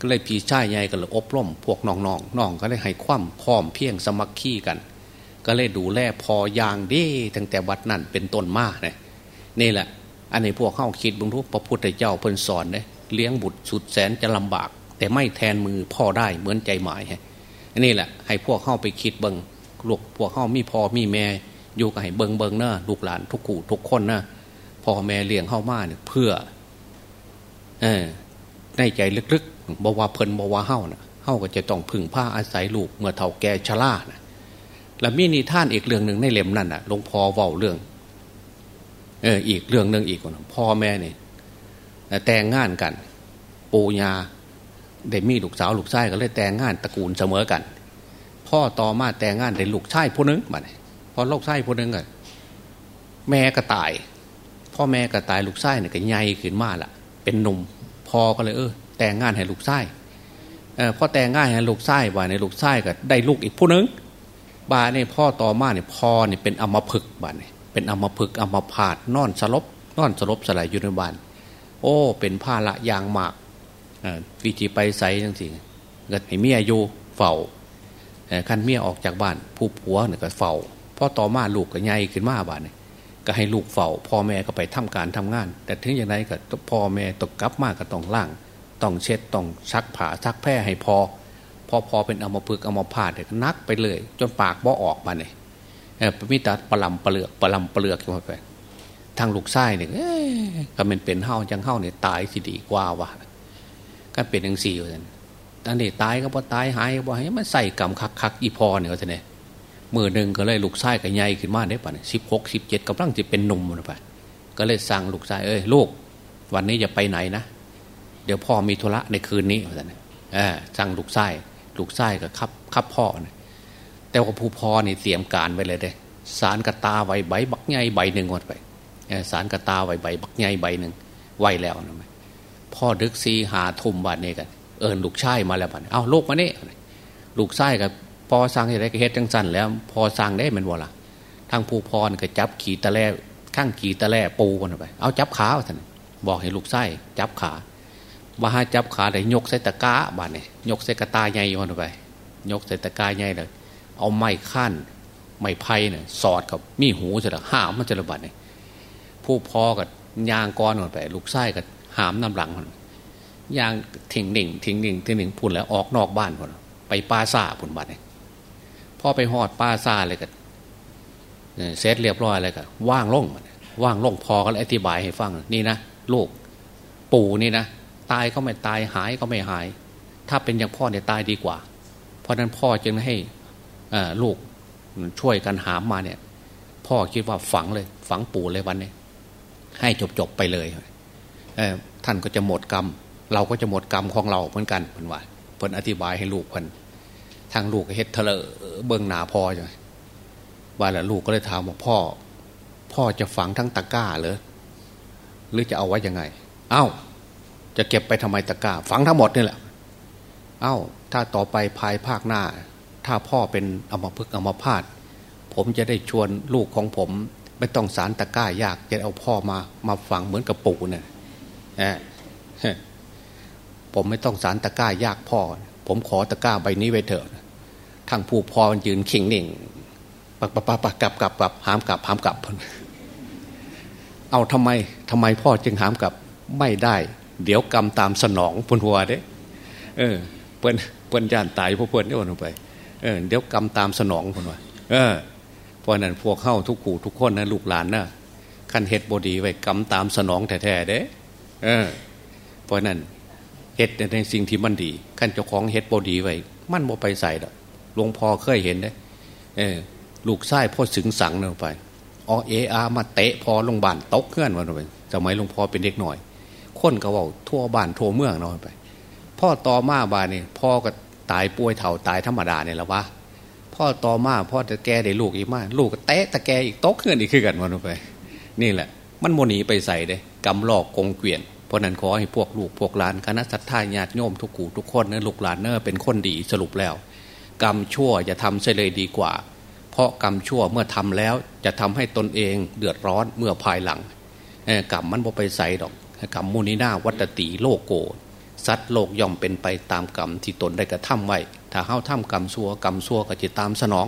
ก็เลยพี่ชายใหญ่ก็เลยอบรมพวกน้องๆน้องก็เลยให้ความพร้อมเพียงสมัครขี้กัน ก็เลยดูแลพออย่างดีตั้งแต่บัดนั้นเป็นต้นมาเนี่ยนี่แหละ อันนี้พวกเข้าคิดบุญทุกพระพุทธเจ้าเพิ่นสอนเนี่ยเลี้ยงบุตรสุดแสนจะลำบาก แต่ไม่แทนมือพ่อได้เหมือนใจหมายฮะนี่แหละ ให้พวกเข้าไปคิดเบิงลูกพวกเข้ามีพ่อมีแม่อยู่กับให้เบิงเบิงเนอะลูกหลานทุกขู่ทุกคนนะพ่อแม่เลี้ยงเข้ามาเนี่ยเพื่อ เออในใจลึกๆ บว่าเพลินบว่าเข้านะเข้าก็จะต้องพึ่งผ้าอาศัยลูกเมื่อเท่าแก่ชรานะแล้วมีนิท่านอีกเรื่องหนึ่งในเล่มนั่นน่ะหลวงพ่อเว้าเรื่อง เอออีกเรื่องหนึ่งอีกคนพ่อแม่เนี่ยแต่งงานกัน ปูญาได้มีลูกสาวลูกชายก็เลยแต่งงานตระกูลเสมอกัน พ่อต่อมาแต่งงานได้ลูกชายผู้นึงมาเนี่ยพอลูกชายผู้นึงอะแม่ก็ตาย พ่อแม่ก็ตายลูกชายเนี่ยก็ใหญ่ขึ้นมาละเป็นหนุ่มพ่อก็เลยเออ แต่งงานให้ลูกชายเออพ่อแต่งงานให้ลูกชายว่าในลูกชายก็ได้ลูกอีกผู้นึงบาเนี่ยพ่อต่อมาเนี่ยพ่อเนี่ยเป็นอมพึกบาเนี่ยเป็นอมพึกอมพาดนอนสลบนอนสลบสลายอยู่ในบ้านโอ้ เป็นผ้าละยางหมากวิธีไปใส่จังสิก็ให้เมียอยู่เฝ้าขั้นเมียออกจากบ้าน ผู้ผัวเนี่ยก็เฝ้าพ่อต่อมาลูกก็ใหญ่ขึ้นมาบ้านเนี่ยก็ให้ลูกเฝ้าพ่อแม่ก็ไปทำการทำงาน แต่ถึงอย่างไรก็พ่อแม่ตกกลับมากก็ต้องล่าง ต้องเช็ดต้องซักผ้าซักแพร่ให้พอ พอพอเป็นอมพึกอมพาดเนี่ยนักไปเลย จนปากบ่ออกมาเนี่ยมีแต่ปลำปลเลือกปลำปลเลือกขึ้นมาไป ทางลูกไส้เนี่ยก็มันเป็นเห่าจังเห่าเนี่ยตายสิดีกว่าวะก็เป็นอย่างสี่เลยอันนี้ตายก็พอตายหายก็พอให้มันใส่กำคักคักอีพอเนี่ยก็จะเนี่ยมือหนึ่งก็เลยลูกไส้กับใหญ่ขึ้นมาได้ป่ะเนี่ยสิบหกสิบเจ็ดกำลังจะเป็นหนุ่มเลยไปก็เลยสั่งลูกไส้เอ้ยลูก วันนี้จะไปไหนนะ เดี๋ยวพ่อมีธุระในคืนนี้ว่าเนี่สั่งลูกไส้ลูกไส้กับขับขับพ่อเนี่ยแต่ว่าผู้พ่อนี่เตรียมการไว้เลยเด้สารกระตาไว้ใบบักใหญ่ใบหนึ่งหมดไปสารกระตาไว้ใบบักใหญ่ใบหนึ่งไว้แล้วนะพ่อดึกซีหาทุ่มบาดนี้กันเอิญลูกชายมาแล้วบาดเอาลูกมาเนี่ลูกชายกับพอสร้างอะไรก็เฮ็ดจังสั้นแล้ว พอสร้างได้มันบ่ละทางผู้พรก็จับขี่ตะแล่ข้างขี่ตะแล่ปูกันไป เอาจับขาท่านบอกให้ลูกไส้จับขา ว่าห้จับขาได้ยกใส่ตะกาบาดเนี่ยยกใส่กระตาใหญ่กันไป ยกใส่ตะกาใหญ่เลย เอาไม้ขั้นไม้ไผ่เนี่ยสอดกับมีหูจะละห้ามมันจะระบาดเนี่ยผู้พอกับยางก้อนกันไป ลูกไส้กับหามน้ำหลังคนยางทิ้งหนึ่งทิ้งหนึ่งทิ้งหนึ่งพุ่นแล้วออกนอกบ้านคนไปปลาซาพุ่นบัดเนี่ยพอไปหอดปลาซาเลยกันเสร็จเรียบร้อยเลยกันว่างล่งว่างล่งพอกันอธิบายให้ฟังนี่นะลูกปู่นี่นะ ตายก็ไม่ตายหายก็ไม่หาย ถ้าเป็นอย่างพ่อเนี่ยตายดีกว่า เพราะนั้นพ่อจึงให้ลูกช่วยกันหามมาเนี่ย พ่อคิดว่าฝังเลย ฝังปู่เลยวันนี้ ให้จบจบไปเลยท่านก็จะหมดกรรม เราก็จะหมดกรรมของเราเหมือนกันเพิ่นว่าเพิ่นอธิบายให้ลูกเพิ่นทางลูกเฮ็ดเถลเบื้องหนาพ่อใช่ว่าแล้วลูกก็เลยถามว่าพ่อ พ่อจะฝังทั้งตะก้าเหรอหรือจะเอาไว้ยังไง เอ้า จะเก็บไปทำไมตะก้าฝังทั้งหมดนี่แหละ เอ้า ถ้าต่อไปภายภาคหน้า ถ้าพ่อเป็นอมพึกอมพาตผมจะได้ชวนลูกของผม ไม่ต้องสารตะก้ายากจะเอาพ่อมามาฝังเหมือนกับปู่เนี่ยผมไม่ต้องสารตะก้ายากพ่อ ผมขอตะก้าใบนี้ไว้เถอะทางผู้พอมันยืนขิงหนิ่งปักปักปักปักกลับกลับกลับหามกลับหามกลับเอาทำไมทำไมพ่อจึงหามกลับไม่ได้ เดี๋ยวกรรมตามสนองพุนหัวเด้เออเปิ้นเปิ้นย่านตายพวกเปิ้นได้วันไปเออเดี๋ยวกรรมตามสนองพุนหัวเออเพราะนั้นพวกเข้าทุกขู่ทุกคนนะลูกหลานนะขันเฮ็ดบดีไว้กรรมตามสนองแท้ๆเด้เออเพราะนั้นเฮ็ดในสิ่งที่มันดีขันเจ้าของเฮ็ดบดีไว้มันบ่ไปใส่ดอกหลวงพ่อเคยเห็นเด้เออลูกไส้พ่อสึงสังลงไปอเออามาเตะพอลงบ้านตกเงื่อนวันไปสมัยหลวงพ่อเป็นเด็กหน่อย คนก็ว่าทั่วบ้านทั่วเมืองนอนไปพ่อต่อมาบ้านนี่พ่อก็ตายป่วยเถ่าตายธรรมดาเนี่ยละวะพ่อต่อมาพ่อจะแกได้ลูกอีกมากลูกก็เตะตะแกอีกตกเงื่อนอีกขึ้นกันวันไป นี่แหละ มันโมนีไปใส่เด้กำลอกกงเกวียนเพราะนั้นขอให้พวกลูกพวกหลานคณะสัตยาญาติโยมทุกกูทุกคนเนะลูกหลานเนอเป็นคนดีสรุปแล้ว กรรมชั่วอย่าทำเสียเลยดีกว่า เพราะกรรมชั่วเมื่อทำแล้วจะทำให้ตนเองเดือดร้อนเมื่อภายหลังกรรมมันบ่ไปใส่ดอก กรรมมุนีนาวัตติโลกโกสัตว์โลกย่อมเป็นไปตามกรรมที่ตนได้กระทำไว้ ถ้าเฮ้าทำกรรมชั่วกรรมชั่วก็จะตามสนอง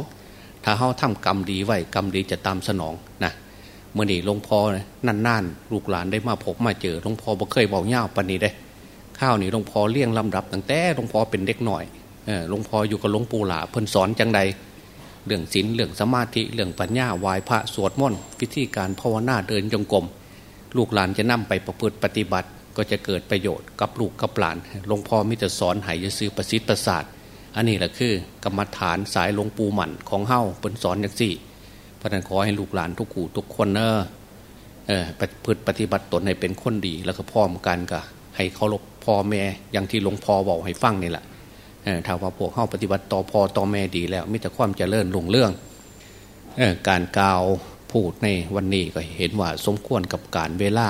ถ้าเฮ้าทำกรรมดีไว้กรรมดีจะตามสนองนะเมื่อนี่หลวงพ่อนั่นๆลูกหลานได้มาพบมาเจอหลวงพ่อบ่เคยบอกเงาปนนี้ได้ ข้าวนี่หลวงพ่อเลี้ยงลำดับตั้งแต่หลวงพ่อเป็นเด็กหน่อยหลวงพ่ออยู่กับหลวงปู่หลาเพิ่นสอนจังใดเรื่องศีลเรื่องสมาธิเรื่องปัญญาวายพระสวดมนต์วิธีการภาวนาเดินจงกรม ลูกหลานจะนำไปประพฤติปฏิบัติ ก็จะเกิดประโยชน์กับลูกกับหลานหลวงพ่อมิจะสอนหายจะซื้อประสิทธิ์ประสาทอันนี้แหละคือกรรมฐานสายหลวงปู่หมันของเฮ้าเป็นสอนอย่างสี่พระนันขอให้ลูกหลานทุกขู่ทุกคนเนอเออพฤติปฏิบัติตนให้เป็นคนดี แล้วก็พร้อมกันก็ให้เคารพพ่อแม่อย่างที่หลวงพ่อบอกให้ฟังนี่แหละถ้าว่าพวกเข้าปฏิบัติต่อพอต่อแม่ดีแล้วมิแต่ความเจริญลงเรื่องการกล่าว พูดในวันนี้ก็เห็นว่าสมควรกับการเวลา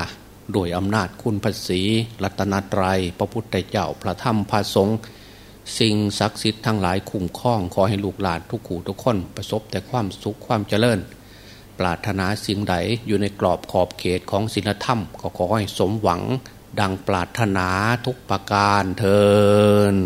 โดยอำนาจคุณภาษีรัตนตรยัย พระพุทธเจ้าพระธรรมพระสงฆ์สิ่งศักดิ์สิทธิ์ทั้งหลายคุ้มครอง ขอให้ลูกหลานทุกขู่ทุกคนประสบแต่ความสุขความเจริญ ปรารถนาสิ่งใดอยู่ในกรอบขอบเขตของศีลธรรม ก็ขอให้สมหวังดังปรารถนาทุกประการเทิน